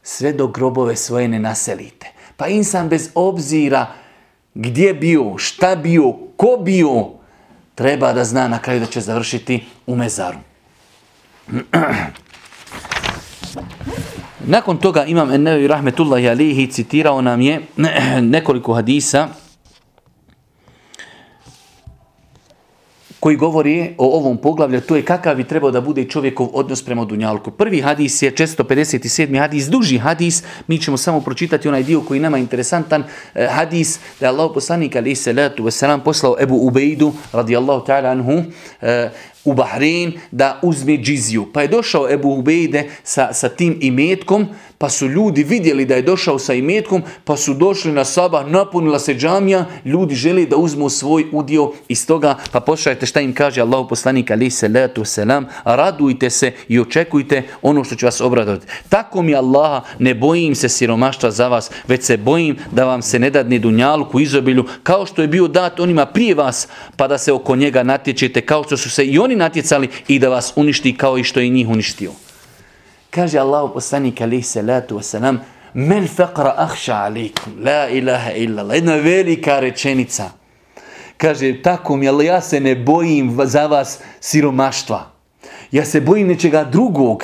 Sve do grobove svoje ne naselite. Pa insan bez obzira gdje bio, šta bio, ko bio, treba da zna na kraju da će završiti u mezaru. Nakon toga imam Ennevi Rahmetullahi Alihi citirao nam je nekoliko hadisa koji govori o ovom poglavlju, to je kakav bi trebao da bude čovjekov odnos prema Dunjalku. Prvi hadis je 457. hadis, duži hadis, mi ćemo samo pročitati onaj dio koji nama interesantan eh, hadis, da je Allah poslanik alaih salatu wasalam poslao Ebu Ubejdu radijallahu ta'ala anhu, eh, u Bahrein da uzme džiziju. Pa je došao Ebu Ubejde sa, sa tim imetkom, pa su ljudi vidjeli da je došao sa imetkom, pa su došli na sabah, napunila se džamija, ljudi želi da uzmu svoj udio iz toga, pa poslušajte šta im kaže Allah poslanik ali se letu selam, radujte se i očekujte ono što će vas obradovati. Tako mi Allaha, ne bojim se siromaštva za vas, već se bojim da vam se ne dadne dunjalku izobilju, kao što je bio dat onima prije vas, pa da se oko njega natječete, kao što su se i oni natjecali i da vas uništi kao i što je njih uništio. Kaže Allah poslanik alaihi salatu wasalam, mel faqra ahša alaikum, la ilaha illallah. Jedna velika rečenica. Kaže, tako mi, ali ja se ne bojim za vas siromaštva. Ja se bojim nečega drugog.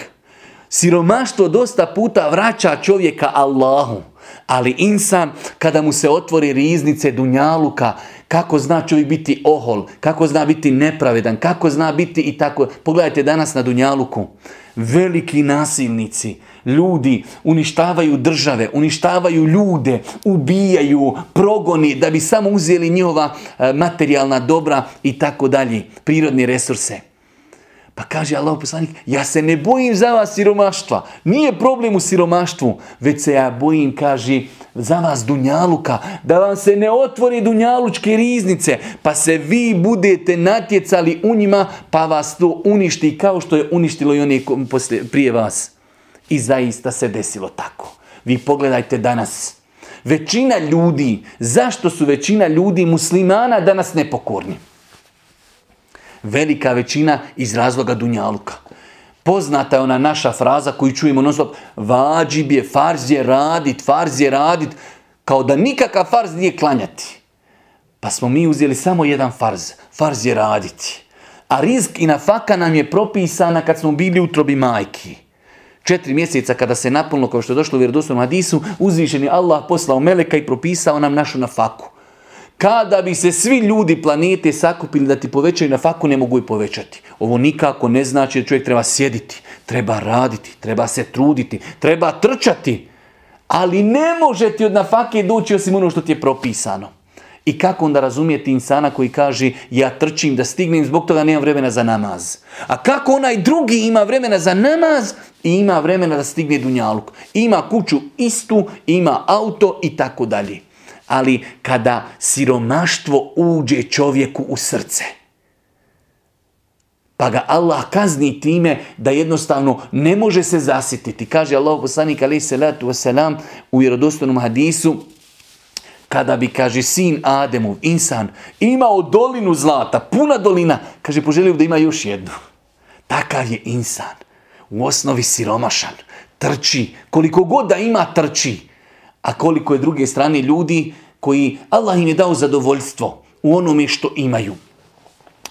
Siromaštvo dosta puta vraća čovjeka Allahu. Ali insan, kada mu se otvori riznice Dunjaluka, kako zna čovjek biti ohol, kako zna biti nepravedan, kako zna biti i tako. Pogledajte danas na Dunjaluku. Veliki nasilnici, ljudi uništavaju države, uništavaju ljude, ubijaju, progoni da bi samo uzeli njihova e, materijalna dobra i tako dalje, prirodne resurse. Pa kaže Allah poslanik, ja se ne bojim za vas siromaštva. Nije problem u siromaštvu, već se ja bojim, kaže, za vas dunjaluka, da vam se ne otvori dunjalučke riznice, pa se vi budete natjecali u njima, pa vas to uništi kao što je uništilo i one prije vas. I zaista se desilo tako. Vi pogledajte danas. Većina ljudi, zašto su većina ljudi muslimana danas nepokorni? Velika većina iz razloga Dunjaluka. Poznata je ona naša fraza koju čujemo non stop, vađib je, farz je radit, farz je radit, kao da nikakav farz nije klanjati. Pa smo mi uzeli samo jedan farz, farz je raditi. A rizk i nafaka nam je propisana kad smo bili u trobi majki. Četiri mjeseca kada se napunilo, kao što je došlo u vjerodostojnom hadisu, uzvišeni Allah poslao meleka i propisao nam našu nafaku. Kada bi se svi ljudi planete sakupili da ti povećaju na faku, ne mogu i povećati. Ovo nikako ne znači da čovjek treba sjediti, treba raditi, treba se truditi, treba trčati. Ali ne može ti od nafake doći osim ono što ti je propisano. I kako onda razumijeti insana koji kaže ja trčim da stignem, zbog toga nemam vremena za namaz. A kako onaj drugi ima vremena za namaz i ima vremena da stigne dunjaluk. Ima kuću istu, ima auto i tako dalje ali kada siromaštvo uđe čovjeku u srce, pa ga Allah kazni time da jednostavno ne može se zasititi. Kaže Allah poslanik alaih salatu wasalam u vjerodostojnom hadisu, kada bi, kaže, sin Ademov, insan, imao dolinu zlata, puna dolina, kaže, poželio da ima još jednu. Takav je insan. U osnovi siromašan. Trči. Koliko god da ima, trči. A koliko je druge strane ljudi koji Allah im je dao zadovoljstvo u onome što imaju.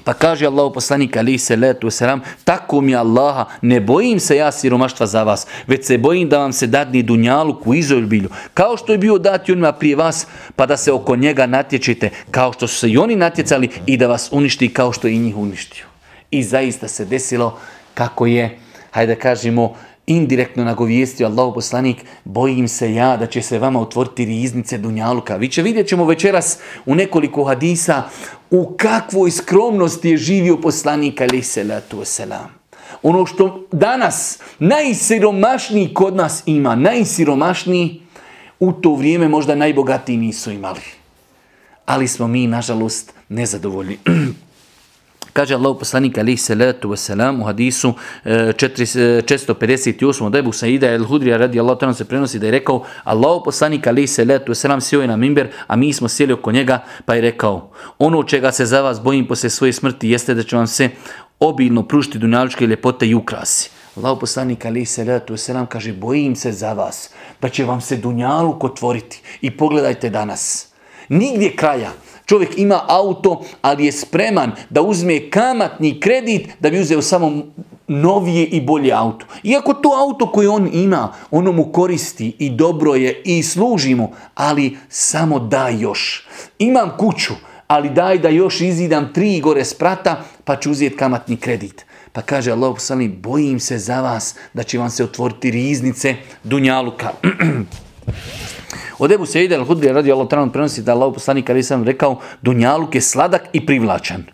Pa kaže Allah poslanik ali se letu selam, tako mi Allaha, ne bojim se ja siromaštva za vas, već se bojim da vam se dadni dunjaluk u izolbilju, kao što je bio dati onima prije vas, pa da se oko njega natječite, kao što su se i oni natjecali i da vas uništi kao što je i njih uništio. I zaista se desilo kako je, hajde kažemo, indirektno nagovijestio Allahu poslanik, bojim se ja da će se vama otvoriti riznice Dunjaluka. Vi će vidjet ćemo večeras u nekoliko hadisa u kakvoj skromnosti je živio poslanik alaih salatu wasalam. Ono što danas najsiromašniji kod nas ima, najsiromašniji, u to vrijeme možda najbogatiji nisu imali. Ali smo mi, nažalost, nezadovoljni. Kaže Allah poslanik alaihi salatu wasalam u hadisu 458 od Ebu Saida el Hudrija radi Allah se prenosi da je rekao Allah poslanik alaihi salatu wasalam sjeo je na mimber a mi smo sjeli oko njega pa je rekao ono čega se za vas bojim poslije svoje smrti jeste da će vam se obilno pružiti dunjaličke ljepote i ukrasi. Allah poslanik alaihi salatu wasalam kaže bojim se za vas da će vam se dunjaluk otvoriti i pogledajte danas. Nigdje kraja. Čovjek ima auto, ali je spreman da uzme kamatni kredit da bi uzeo samo novije i bolje auto. Iako to auto koje on ima, ono mu koristi i dobro je i služi mu, ali samo da još. Imam kuću, ali daj da još izidam tri gore sprata, pa ću uzeti kamatni kredit. Pa kaže Allah poslani, bojim se za vas da će vam se otvoriti riznice Dunjaluka. Od Ebu Sejde al-Hudri radi Allah ta'ala prenosi da Allah poslanik ali sam rekao Dunjaluk je sladak i privlačan.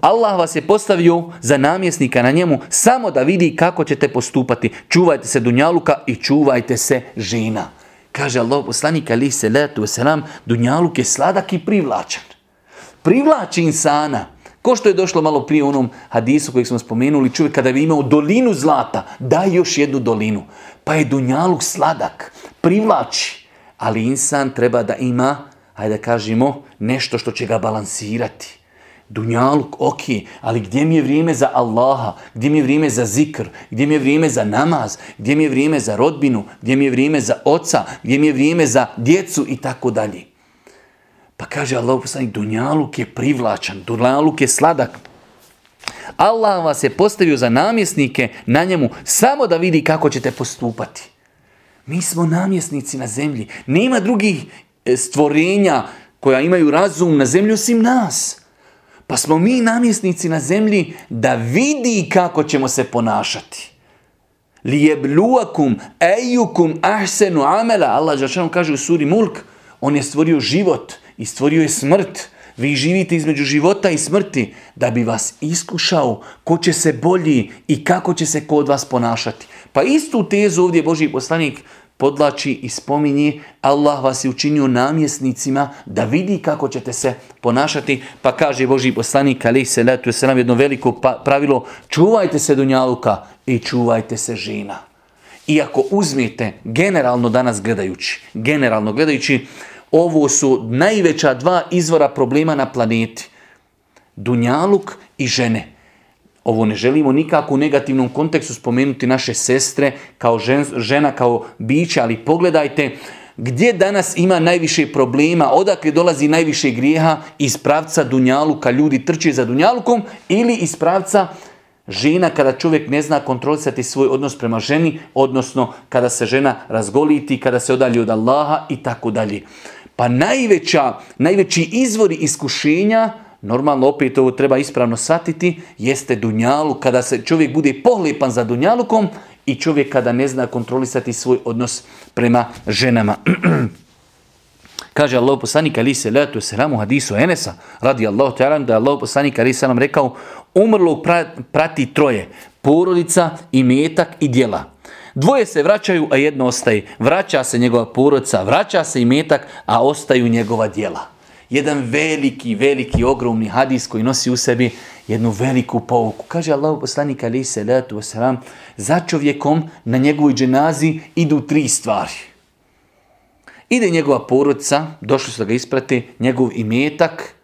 Allah vas je postavio za namjesnika na njemu samo da vidi kako ćete postupati. Čuvajte se Dunjaluka i čuvajte se žena. Kaže Allah poslanik ali se letu selam Dunjaluk je sladak i privlačan. Privlači insana. Ko što je došlo malo prije u onom hadisu kojeg smo spomenuli, čovjek kada bi imao dolinu zlata, daj još jednu dolinu. Pa je Dunjaluk sladak, privlači. Ali insan treba da ima, hajde da kažemo, nešto što će ga balansirati. Dunjaluk, ok, ali gdje mi je vrijeme za Allaha, gdje mi je vrijeme za zikr, gdje mi je vrijeme za namaz, gdje mi je vrijeme za rodbinu, gdje mi je vrijeme za oca, gdje mi je vrijeme za djecu i tako dalje. Pa kaže Allah poslanik, Dunjaluk je privlačan, Dunjaluk je sladak. Allah vas je postavio za namjesnike na njemu samo da vidi kako ćete postupati. Mi smo namjesnici na zemlji. Nema drugih e, stvorenja koja imaju razum na zemlji osim nas. Pa smo mi namjesnici na zemlji da vidi kako ćemo se ponašati. Lijebluakum ejukum ahsenu amela. Allah Žašanom kaže u suri Mulk, on je stvorio život i stvorio je smrt Vi živite između života i smrti da bi vas iskušao ko će se bolji i kako će se kod vas ponašati. Pa istu tezu ovdje Boži poslanik podlači i spominje Allah vas je učinio namjesnicima da vidi kako ćete se ponašati. Pa kaže Boži poslanik alaih salatu wasalam jedno veliko pa, pravilo čuvajte se dunjaluka i čuvajte se žena. Iako uzmete generalno danas gledajući, generalno gledajući, ovo su najveća dva izvora problema na planeti. Dunjaluk i žene. Ovo ne želimo nikako u negativnom kontekstu spomenuti naše sestre kao žena, kao biće, ali pogledajte gdje danas ima najviše problema, odakle dolazi najviše grijeha iz pravca Dunjaluka, ljudi trče za Dunjalukom ili iz pravca žena kada čovjek ne zna kontrolisati svoj odnos prema ženi, odnosno kada se žena razgoliti, kada se odalji od Allaha i tako dalje. Pa najveća, najveći izvori iskušenja, normalno opet ovo treba ispravno shvatiti, jeste dunjalu, kada se čovjek bude pohlepan za dunjalukom i čovjek kada ne zna kontrolisati svoj odnos prema ženama. Kaže Allah poslanik ali se letu selamu hadisu Enesa radi Allah ta'ala da Allah poslanik ali selam rekao umrlog prati troje porodica i metak i djela. Dvoje se vraćaju, a jedno ostaje. Vraća se njegova porodica, vraća se i metak, a ostaju njegova djela. Jedan veliki, veliki, ogromni hadis koji nosi u sebi jednu veliku pouku. Kaže Allah poslanik alaih salatu wasalam, za čovjekom na njegovoj dženazi idu tri stvari. Ide njegova porodica, došli su da ga isprati, njegov imetak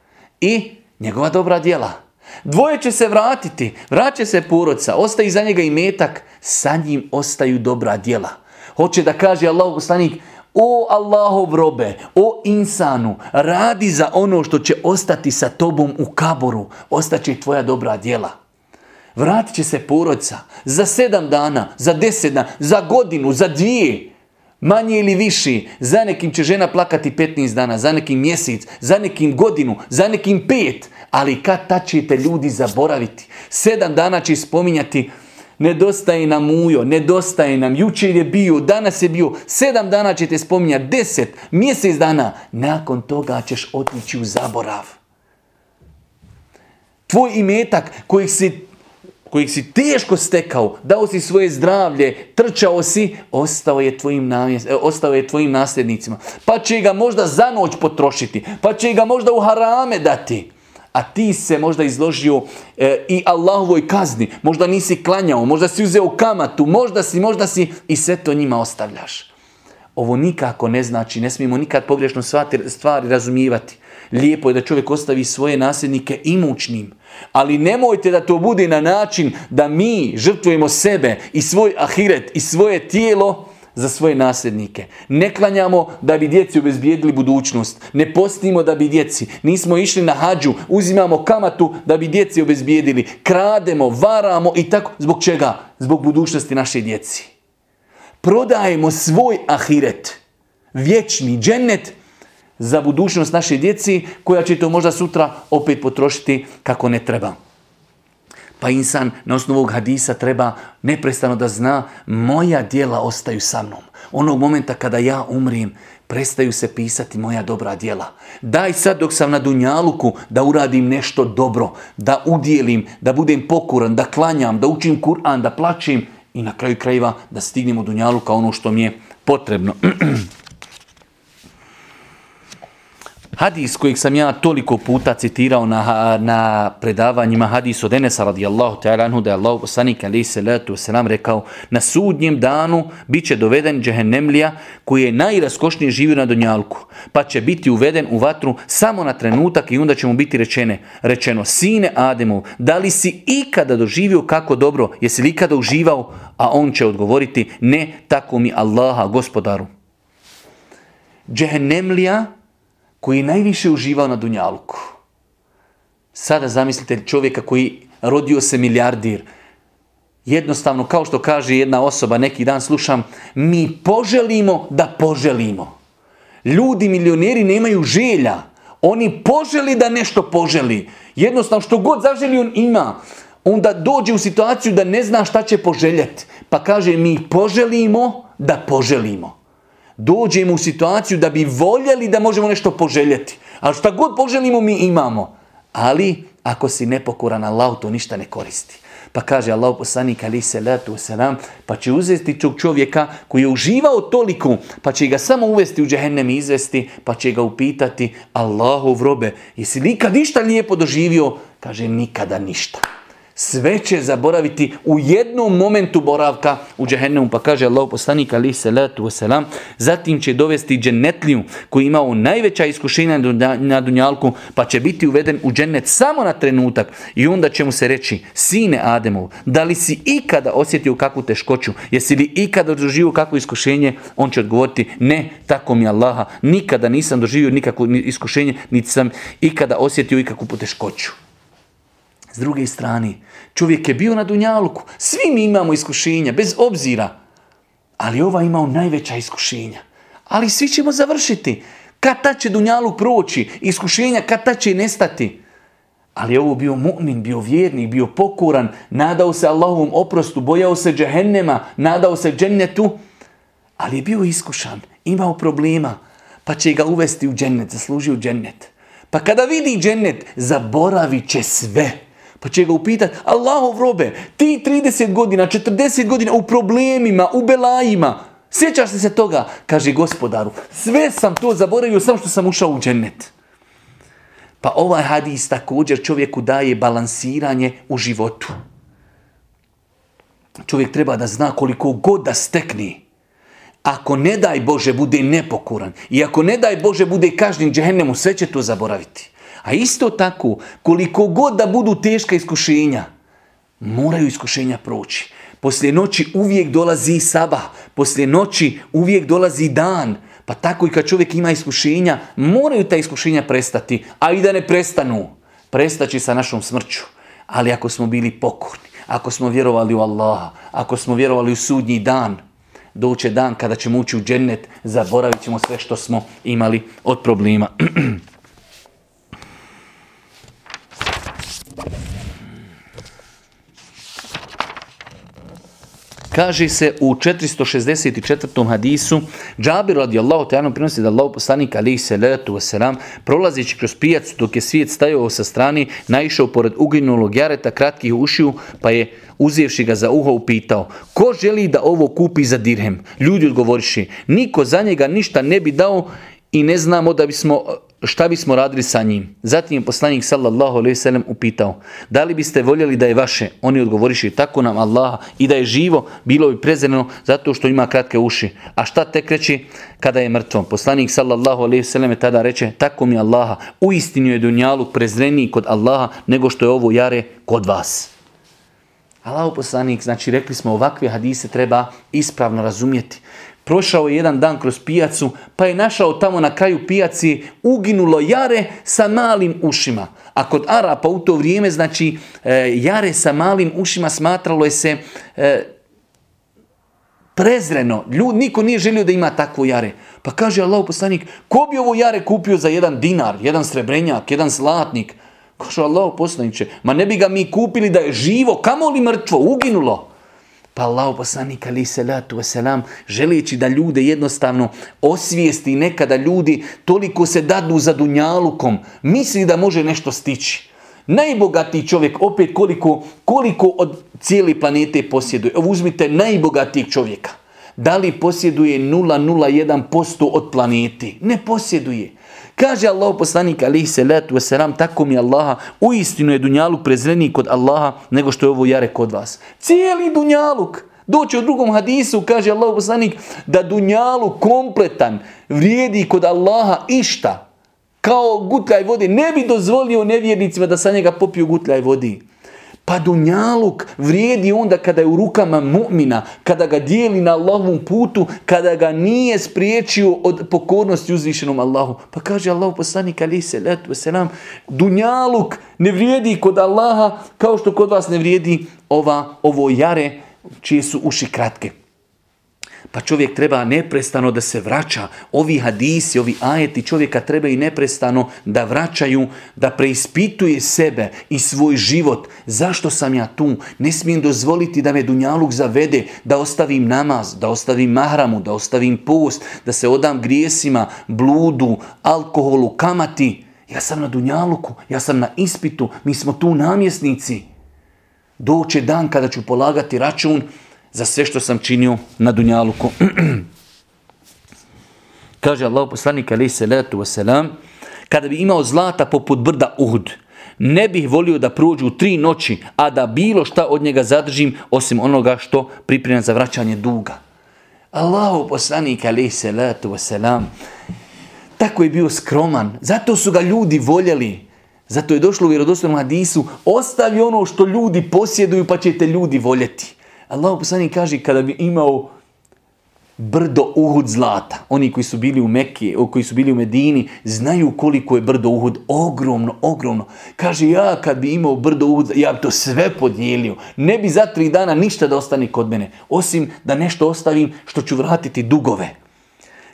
i njegova dobra djela. Dvoje će se vratiti, vraća se porodca, ostaje za njega i metak, sa njim ostaju dobra djela. Hoće da kaže Allah poslanik, o Allahov robe, o insanu, radi za ono što će ostati sa tobom u kaboru, ostaće tvoja dobra djela. Vratit će se porodca za sedam dana, za deset dana, za godinu, za dvije. Manje ili viši, za nekim će žena plakati 15 dana, za nekim mjesec, za nekim godinu, za nekim pet, ali kad ta ćete ljudi zaboraviti. Sedam dana će spominjati, nedostaje nam mujo, nedostaje nam, jučer je bio, danas je bio, sedam dana ćete spominjati, deset, mjesec dana, nakon toga ćeš otići u zaborav. Tvoj imetak kojeg si kojeg si teško stekao, dao si svoje zdravlje, trčao si, ostao je tvojim, namjes, e, ostao je tvojim nasljednicima. Pa će ga možda za noć potrošiti, pa će ga možda u harame dati. A ti se možda izložio e, i Allahovoj kazni, možda nisi klanjao, možda si uzeo kamatu, možda si, možda si i sve to njima ostavljaš. Ovo nikako ne znači, ne smijemo nikad pogrešno stvari razumijevati. Lijepo je da čovjek ostavi svoje nasljednike imućnim. Ali nemojte da to bude na način da mi žrtvujemo sebe i svoj ahiret i svoje tijelo za svoje nasljednike. Ne klanjamo da bi djeci obezbijedili budućnost. Ne postimo da bi djeci. Nismo išli na hađu, uzimamo kamatu da bi djeci obezbijedili. Krademo, varamo i tako. Zbog čega? Zbog budućnosti naše djeci. Prodajemo svoj ahiret, vječni džennet za budućnost naše djeci koja će to možda sutra opet potrošiti kako ne treba. Pa insan na osnovu ovog hadisa treba neprestano da zna moja djela ostaju sa mnom. Onog momenta kada ja umrijem, prestaju se pisati moja dobra djela. Daj sad dok sam na Dunjaluku da uradim nešto dobro, da udjelim, da budem pokuran, da klanjam, da učim Kur'an, da plaćim i na kraju krajeva da stignem u Dunjaluka ono što mi je potrebno. Hadis kojeg sam ja toliko puta citirao na, na predavanjima, hadis od Enesa radijallahu ta'ala anhu da je Allah poslanik alaih salatu wasalam rekao na sudnjem danu bit će doveden džehennemlija koji je najraskošnije živio na Donjalku pa će biti uveden u vatru samo na trenutak i onda će mu biti rečene, rečeno sine Ademov da li si ikada doživio kako dobro, jesi li ikada uživao a on će odgovoriti ne tako mi Allaha gospodaru. Džehennemlija koji je najviše uživao na Dunjaluku. Sada zamislite čovjeka koji rodio se milijardir. Jednostavno, kao što kaže jedna osoba, neki dan slušam, mi poželimo da poželimo. Ljudi, milioneri nemaju želja. Oni poželi da nešto poželi. Jednostavno, što god zaželi on ima. Onda dođe u situaciju da ne zna šta će poželjeti. Pa kaže, mi poželimo da poželimo dođemo u situaciju da bi voljeli da možemo nešto poželjeti. Ali šta god poželimo mi imamo. Ali ako si nepokoran Allah, to ništa ne koristi. Pa kaže Allah poslanik ali se letu selam, pa će uzeti tog čovjeka koji je uživao toliko, pa će ga samo uvesti u džehennem i izvesti, pa će ga upitati Allahov robe, jesi nikad ništa lijepo doživio? Kaže nikada ništa sve će zaboraviti u jednom momentu boravka u džehennemu. Pa kaže Allah poslanik ali se letu wasalam, zatim će dovesti džennetliju koji imao najveća iskušenja na dunjalku, pa će biti uveden u džennet samo na trenutak i onda će mu se reći, sine Ademov, da li si ikada osjetio kakvu teškoću, jesi li ikada doživio kakvo iskušenje, on će odgovoriti, ne, tako mi Allaha, nikada nisam doživio nikakvo iskušenje, niti sam ikada osjetio ikakvu poteškoću. S druge strane, čovjek je bio na Dunjaluku. Svi mi imamo iskušenja, bez obzira. Ali ova imao najveća iskušenja. Ali svi ćemo završiti. Kad ta će Dunjaluk proći, iskušenja kad ta će nestati. Ali ovo bio mu'min, bio vjernik, bio pokoran, nadao se Allahovom oprostu, bojao se džehennema, nadao se džennetu. Ali je bio iskušan, imao problema, pa će ga uvesti u džennet, zaslužio džennet. Pa kada vidi džennet, zaboravit će sve. Pa će ga upitati, Allahov robe, ti 30 godina, 40 godina u problemima, u belajima, sjećaš li se toga? Kaže gospodaru, sve sam to zaboravio, samo što sam ušao u džennet. Pa ovaj hadis također čovjeku daje balansiranje u životu. Čovjek treba da zna koliko god da stekni. Ako ne daj Bože bude nepokuran i ako ne daj Bože bude kažnjen džehennemu, sve će to zaboraviti. A isto tako, koliko god da budu teška iskušenja, moraju iskušenja proći. Poslije noći uvijek dolazi sabah, poslije noći uvijek dolazi dan. Pa tako i kad čovjek ima iskušenja, moraju ta iskušenja prestati. A i da ne prestanu, prestaći sa našom smrću. Ali ako smo bili pokorni, ako smo vjerovali u Allaha, ako smo vjerovali u sudnji dan, doće dan kada ćemo ući u džennet, zaboravit ćemo sve što smo imali od problema. Kaže se u 464. hadisu, Džabir radijallahu ta'ala prinosi da Allah poslanik alaihi salatu wasalam, prolazeći kroz pijac dok je svijet stajao sa strani, naišao pored uginulog jareta kratkih ušiju, pa je uzevši ga za uho upitao, ko želi da ovo kupi za dirhem? Ljudi odgovoriši, niko za njega ništa ne bi dao i ne znamo da bismo šta bismo radili sa njim. Zatim je poslanik sallallahu alejhi ve sellem upitao: "Da li biste voljeli da je vaše?" Oni odgovoriši: "Tako nam Allah i da je živo, bilo bi prezreno zato što ima kratke uši. A šta tek reći kada je mrtvo?" Poslanik sallallahu alejhi ve sellem tada reče: "Tako mi Allaha, uistinu je dunjaluk prezreniji kod Allaha nego što je ovo jare kod vas." Allahu poslanik, znači rekli smo ovakve hadise treba ispravno razumjeti. Prošao je jedan dan kroz pijacu, pa je našao tamo na kraju pijaci uginulo jare sa malim ušima. A kod Arapa u to vrijeme, znači, e, jare sa malim ušima smatralo je se e, prezreno. Ljud, niko nije želio da ima takvo jare. Pa kaže Allah poslanik, ko bi ovo jare kupio za jedan dinar, jedan srebrenjak, jedan zlatnik? Kaže Allah poslaniće, ma ne bi ga mi kupili da je živo, kamo li mrtvo, uginulo? Pa Allah poslanik ali salatu wasalam želeći da ljude jednostavno osvijesti nekada ljudi toliko se dadu za dunjalukom, misli da može nešto stići. Najbogatiji čovjek, opet koliko, koliko od cijeli planete posjeduje. Evo uzmite najbogatijeg čovjeka. Da li posjeduje 0,01% od planete? Ne posjeduje. Kaže Allah poslanik alihi salatu wasalam, tako mi Allaha, u istinu je Dunjaluk prezreniji kod Allaha nego što je ovo jare kod vas. Cijeli Dunjaluk. Doći u drugom hadisu, kaže Allah poslanik, da Dunjaluk kompletan vrijedi kod Allaha išta. Kao gutljaj vodi. Ne bi dozvolio nevjernicima da sa njega popiju gutljaj vodi. Pa dunjaluk vrijedi onda kada je u rukama mu'mina, kada ga dijeli na Allahovom putu, kada ga nije spriječio od pokornosti uzvišenom Allahu. Pa kaže Allah poslanik ali se selam, dunjaluk ne vrijedi kod Allaha kao što kod vas ne vrijedi ova, ovo jare čije su uši kratke. Pa čovjek treba neprestano da se vraća. Ovi hadisi, ovi ajeti čovjeka treba i neprestano da vraćaju, da preispituje sebe i svoj život. Zašto sam ja tu? Ne smijem dozvoliti da me Dunjaluk zavede, da ostavim namaz, da ostavim mahramu, da ostavim post, da se odam grijesima, bludu, alkoholu, kamati. Ja sam na Dunjaluku, ja sam na ispitu, mi smo tu namjesnici. Doće dan kada ću polagati račun za sve što sam činio na Dunjaluku. Kaže Allah poslanik alaih salatu wasalam, kada bi imao zlata poput brda Uhud, ne bih volio da prođu tri noći, a da bilo šta od njega zadržim, osim onoga što pripremam za vraćanje duga. Allahu poslanik alaih salatu wasalam, tako je bio skroman, zato su ga ljudi voljeli. Zato je došlo u vjerodostojnom hadisu, ostavi ono što ljudi posjeduju pa ćete ljudi voljeti. Allah poslanik kaže kada bi imao brdo Uhud zlata. Oni koji su bili u Mekke, koji su bili u Medini, znaju koliko je brdo Uhud. Ogromno, ogromno. Kaže, ja kad bi imao brdo Uhud, ja bi to sve podijelio. Ne bi za tri dana ništa da ostane kod mene. Osim da nešto ostavim što ću vratiti dugove.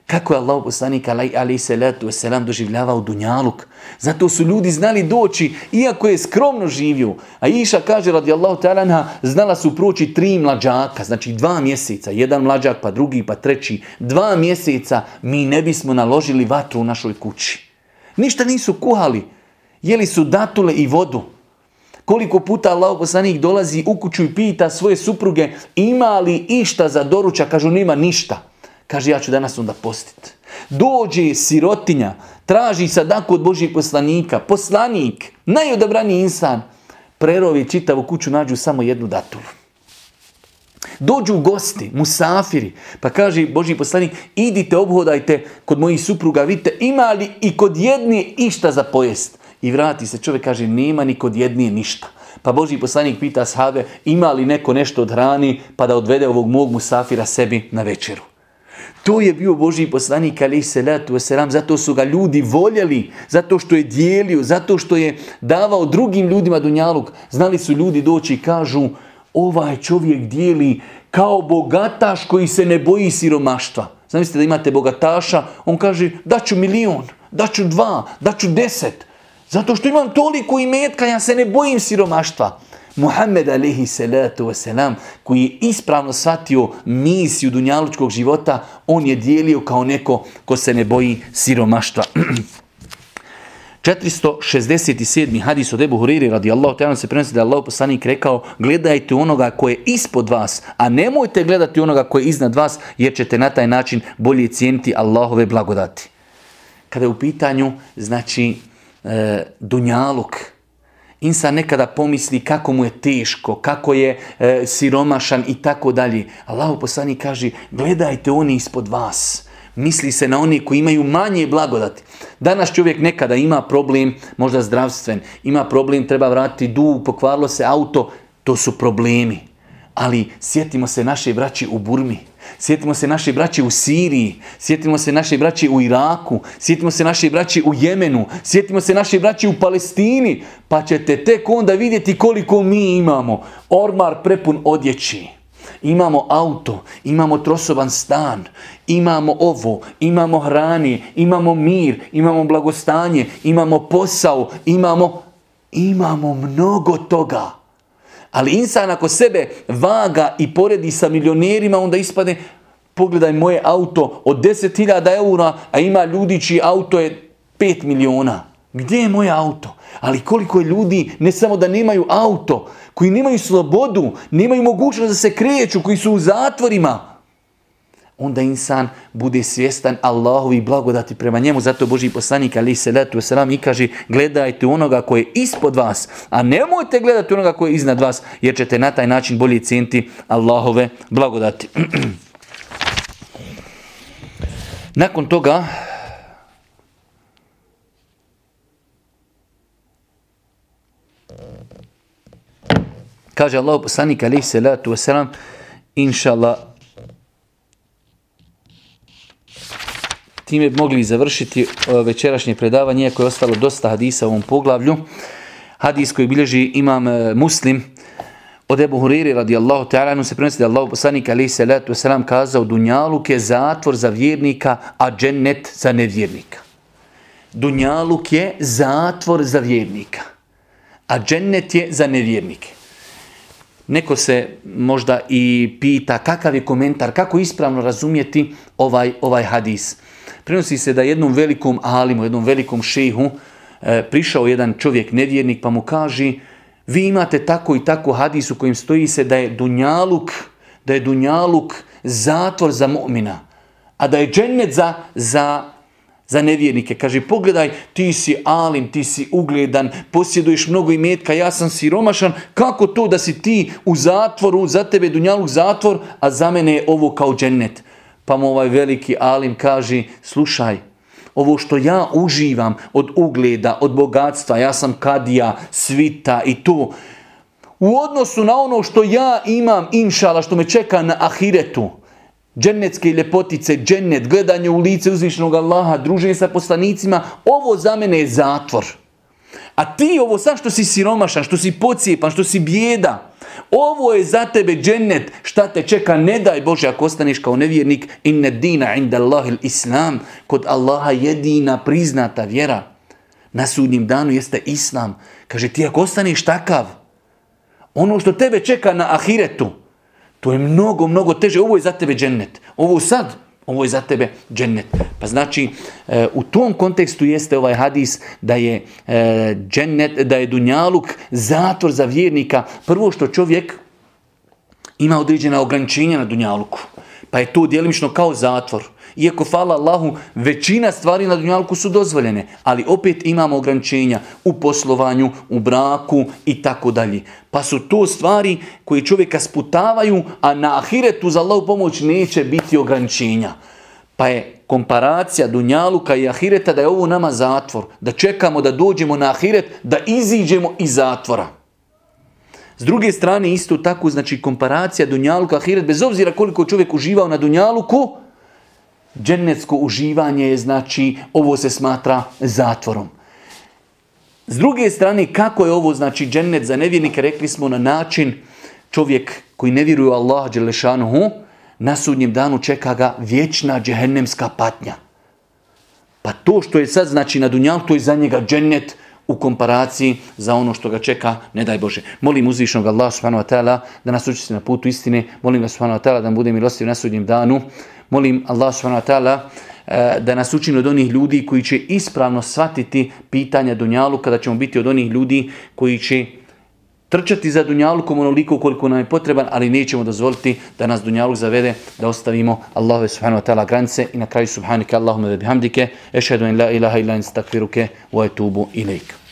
Kako je Allah poslanik ali salatu wasalam doživljavao Dunjaluk. Zato su ljudi znali doći, iako je skromno živio. A Iša kaže radijallahu ta'ala znala su proći tri mlađaka, znači dva mjeseca. Jedan mlađak, pa drugi, pa treći. Dva mjeseca mi ne bismo naložili vatru u našoj kući. Ništa nisu kuhali. Jeli su datule i vodu. Koliko puta Allah poslanik dolazi u kuću i pita svoje supruge ima li išta za doručak? Kažu nema ništa. Kaže, ja ću danas onda postiti. Dođe sirotinja, traži sadaku od Božih poslanika, poslanik, najodabraniji insan, prerovi čitavu kuću, nađu samo jednu datulu. Dođu gosti, musafiri, pa kaže Boži poslanik, idite, obhodajte kod mojih supruga, vidite, ima li i kod jedne išta za pojest? I vrati se, čovjek kaže, nema ni kod jedne ništa. Pa Boži poslanik pita sahabe, ima li neko nešto od hrani, pa da odvede ovog mog musafira sebi na večeru. To je bio Boži poslanik alaih salatu wasalam, zato su ga ljudi voljeli, zato što je dijelio, zato što je davao drugim ljudima dunjaluk. Znali su ljudi doći i kažu, ovaj čovjek dijeli kao bogataš koji se ne boji siromaštva. Zamislite da imate bogataša, on kaže daću milion, daću dva, daću deset. Zato što imam toliko imetka, ja se ne bojim siromaštva. Muhammed alihi salatu wasalam, koji je ispravno shvatio misiju dunjalučkog života, on je dijelio kao neko ko se ne boji siromaštva. 467. hadis od Ebu Huriri radijallahu ta'ala se prenosi da je Allah poslanik rekao gledajte onoga koje je ispod vas, a nemojte gledati onoga koje je iznad vas jer ćete na taj način bolje cijeniti Allahove blagodati. Kada je u pitanju, znači, e, dunjaluk, Insan nekada pomisli kako mu je teško, kako je e, siromašan i tako dalje. Allah poslanik kaže, gledajte oni ispod vas. Misli se na oni koji imaju manje blagodati. Danas čovjek nekada ima problem, možda zdravstven, ima problem, treba vratiti dug, pokvarilo se auto, to su problemi. Ali sjetimo se naše braći u Burmi. Sjetimo se naše braće u Siriji, sjetimo se naše braće u Iraku, sjetimo se naše braće u Jemenu, sjetimo se naše braće u Palestini, pa ćete tek onda vidjeti koliko mi imamo. Ormar prepun odjeći. Imamo auto, imamo trosoban stan, imamo ovo, imamo hrani, imamo mir, imamo blagostanje, imamo posao, imamo, imamo mnogo toga. Ali insan ako sebe vaga i poredi sa milionerima, onda ispade, pogledaj moje auto od 10.000 eura, a ima ljudi čiji auto je 5 miliona. Gdje je moje auto? Ali koliko je ljudi, ne samo da nemaju auto, koji nemaju slobodu, nemaju mogućnost da se kreću, koji su u zatvorima, onda insan bude svjestan Allahovi blagodati prema njemu. Zato Boži poslanik ali se letu selam i kaže gledajte onoga koji je ispod vas, a nemojte gledati onoga koji je iznad vas, jer ćete na taj način bolje cijeniti Allahove blagodati. Nakon toga kaže Allah poslanik ali se letu selam inša Time mogli završiti e, večerašnje predavanje, iako je ostalo dosta hadisa u ovom poglavlju. Hadis koji bilježi imam e, muslim, od Ebu Huriri radijallahu ta'ala, se prenosi da Allah poslanik alaih salatu wasalam kazao Dunjaluk je zatvor za vjernika, a džennet za nevjernika. Dunjaluk je zatvor za vjernika, a džennet je za nevjernike. Neko se možda i pita kakav je komentar, kako ispravno razumjeti ovaj, ovaj hadis. Prenosi se da jednom velikom alimu, jednom velikom šehu, e, prišao jedan čovjek nevjernik pa mu kaže vi imate tako i tako hadis u kojim stoji se da je dunjaluk, da je dunjaluk zatvor za mu'mina, a da je džennet za, za, za nevjernike. Kaže, pogledaj, ti si alim, ti si ugledan, posjeduješ mnogo imetka, ja sam siromašan, kako to da si ti u zatvoru, za tebe dunjaluk zatvor, a za mene je ovo kao džennet. Pa mu ovaj veliki alim kaže, slušaj, ovo što ja uživam od ugleda, od bogatstva, ja sam kadija, svita i to, u odnosu na ono što ja imam, inšala, što me čeka na ahiretu, džennetske ljepotice, džennet, gledanje u lice uzvišenog Allaha, druženje sa poslanicima, ovo za mene je zatvor. A ti ovo sad što si siromašan, što si pocijepan, što si bijeda, ovo je za tebe džennet, šta te čeka, ne daj Bože ako ostaneš kao nevjernik, inne dina inda Allahil Islam, kod Allaha jedina priznata vjera. Na sudnjem danu jeste Islam. Kaže ti ako ostaneš takav, ono što tebe čeka na ahiretu, to je mnogo, mnogo teže. Ovo je za tebe džennet. Ovo sad, ovo je za tebe džennet. Pa znači, e, u tom kontekstu jeste ovaj hadis da je e, džennet, da je dunjaluk zatvor za vjernika. Prvo što čovjek ima određena ograničenja na dunjaluku. Pa je to djelimično kao zatvor. Iako, hvala Allahu, većina stvari na dunjalku su dozvoljene, ali opet imamo ograničenja u poslovanju, u braku i tako dalje. Pa su to stvari koje čovjeka sputavaju, a na ahiretu za Allahu pomoć neće biti ograničenja. Pa je komparacija Dunjaluka i Ahireta da je ovo nama zatvor, da čekamo da dođemo na Ahiret, da iziđemo iz zatvora. S druge strane isto tako znači komparacija Dunjaluka Ahiret, bez obzira koliko čovjek uživao na Dunjaluku, džennetsko uživanje je znači ovo se smatra zatvorom. S druge strane, kako je ovo znači džennet za nevjernike, rekli smo na način čovjek koji ne vjeruje u Allaha Đelešanuhu, na sudnjem danu čeka ga vječna džehennemska patnja. Pa to što je sad znači na dunjalu, to je za njega džennet u komparaciji za ono što ga čeka, ne daj Bože. Molim uzvišnog Allah subhanahu wa ta'ala da nas učiti na putu istine, molim ga subhanahu wa ta'ala da bude milostiv na sudnjem danu, molim Allah subhanahu wa ta'ala eh, da nas učini od onih ljudi koji će ispravno shvatiti pitanja Dunjalu, kada ćemo biti od onih ljudi koji će trčati za Dunjalukom onoliko koliko nam je potreban, ali nećemo dozvoliti da nas Dunjaluk zavede, da ostavimo Allahove subhanahu wa ta'ala granice i na kraju subhanike Allahumma ve bihamdike, ešhedu in la ilaha illa in stakfiruke, wa etubu ilaik.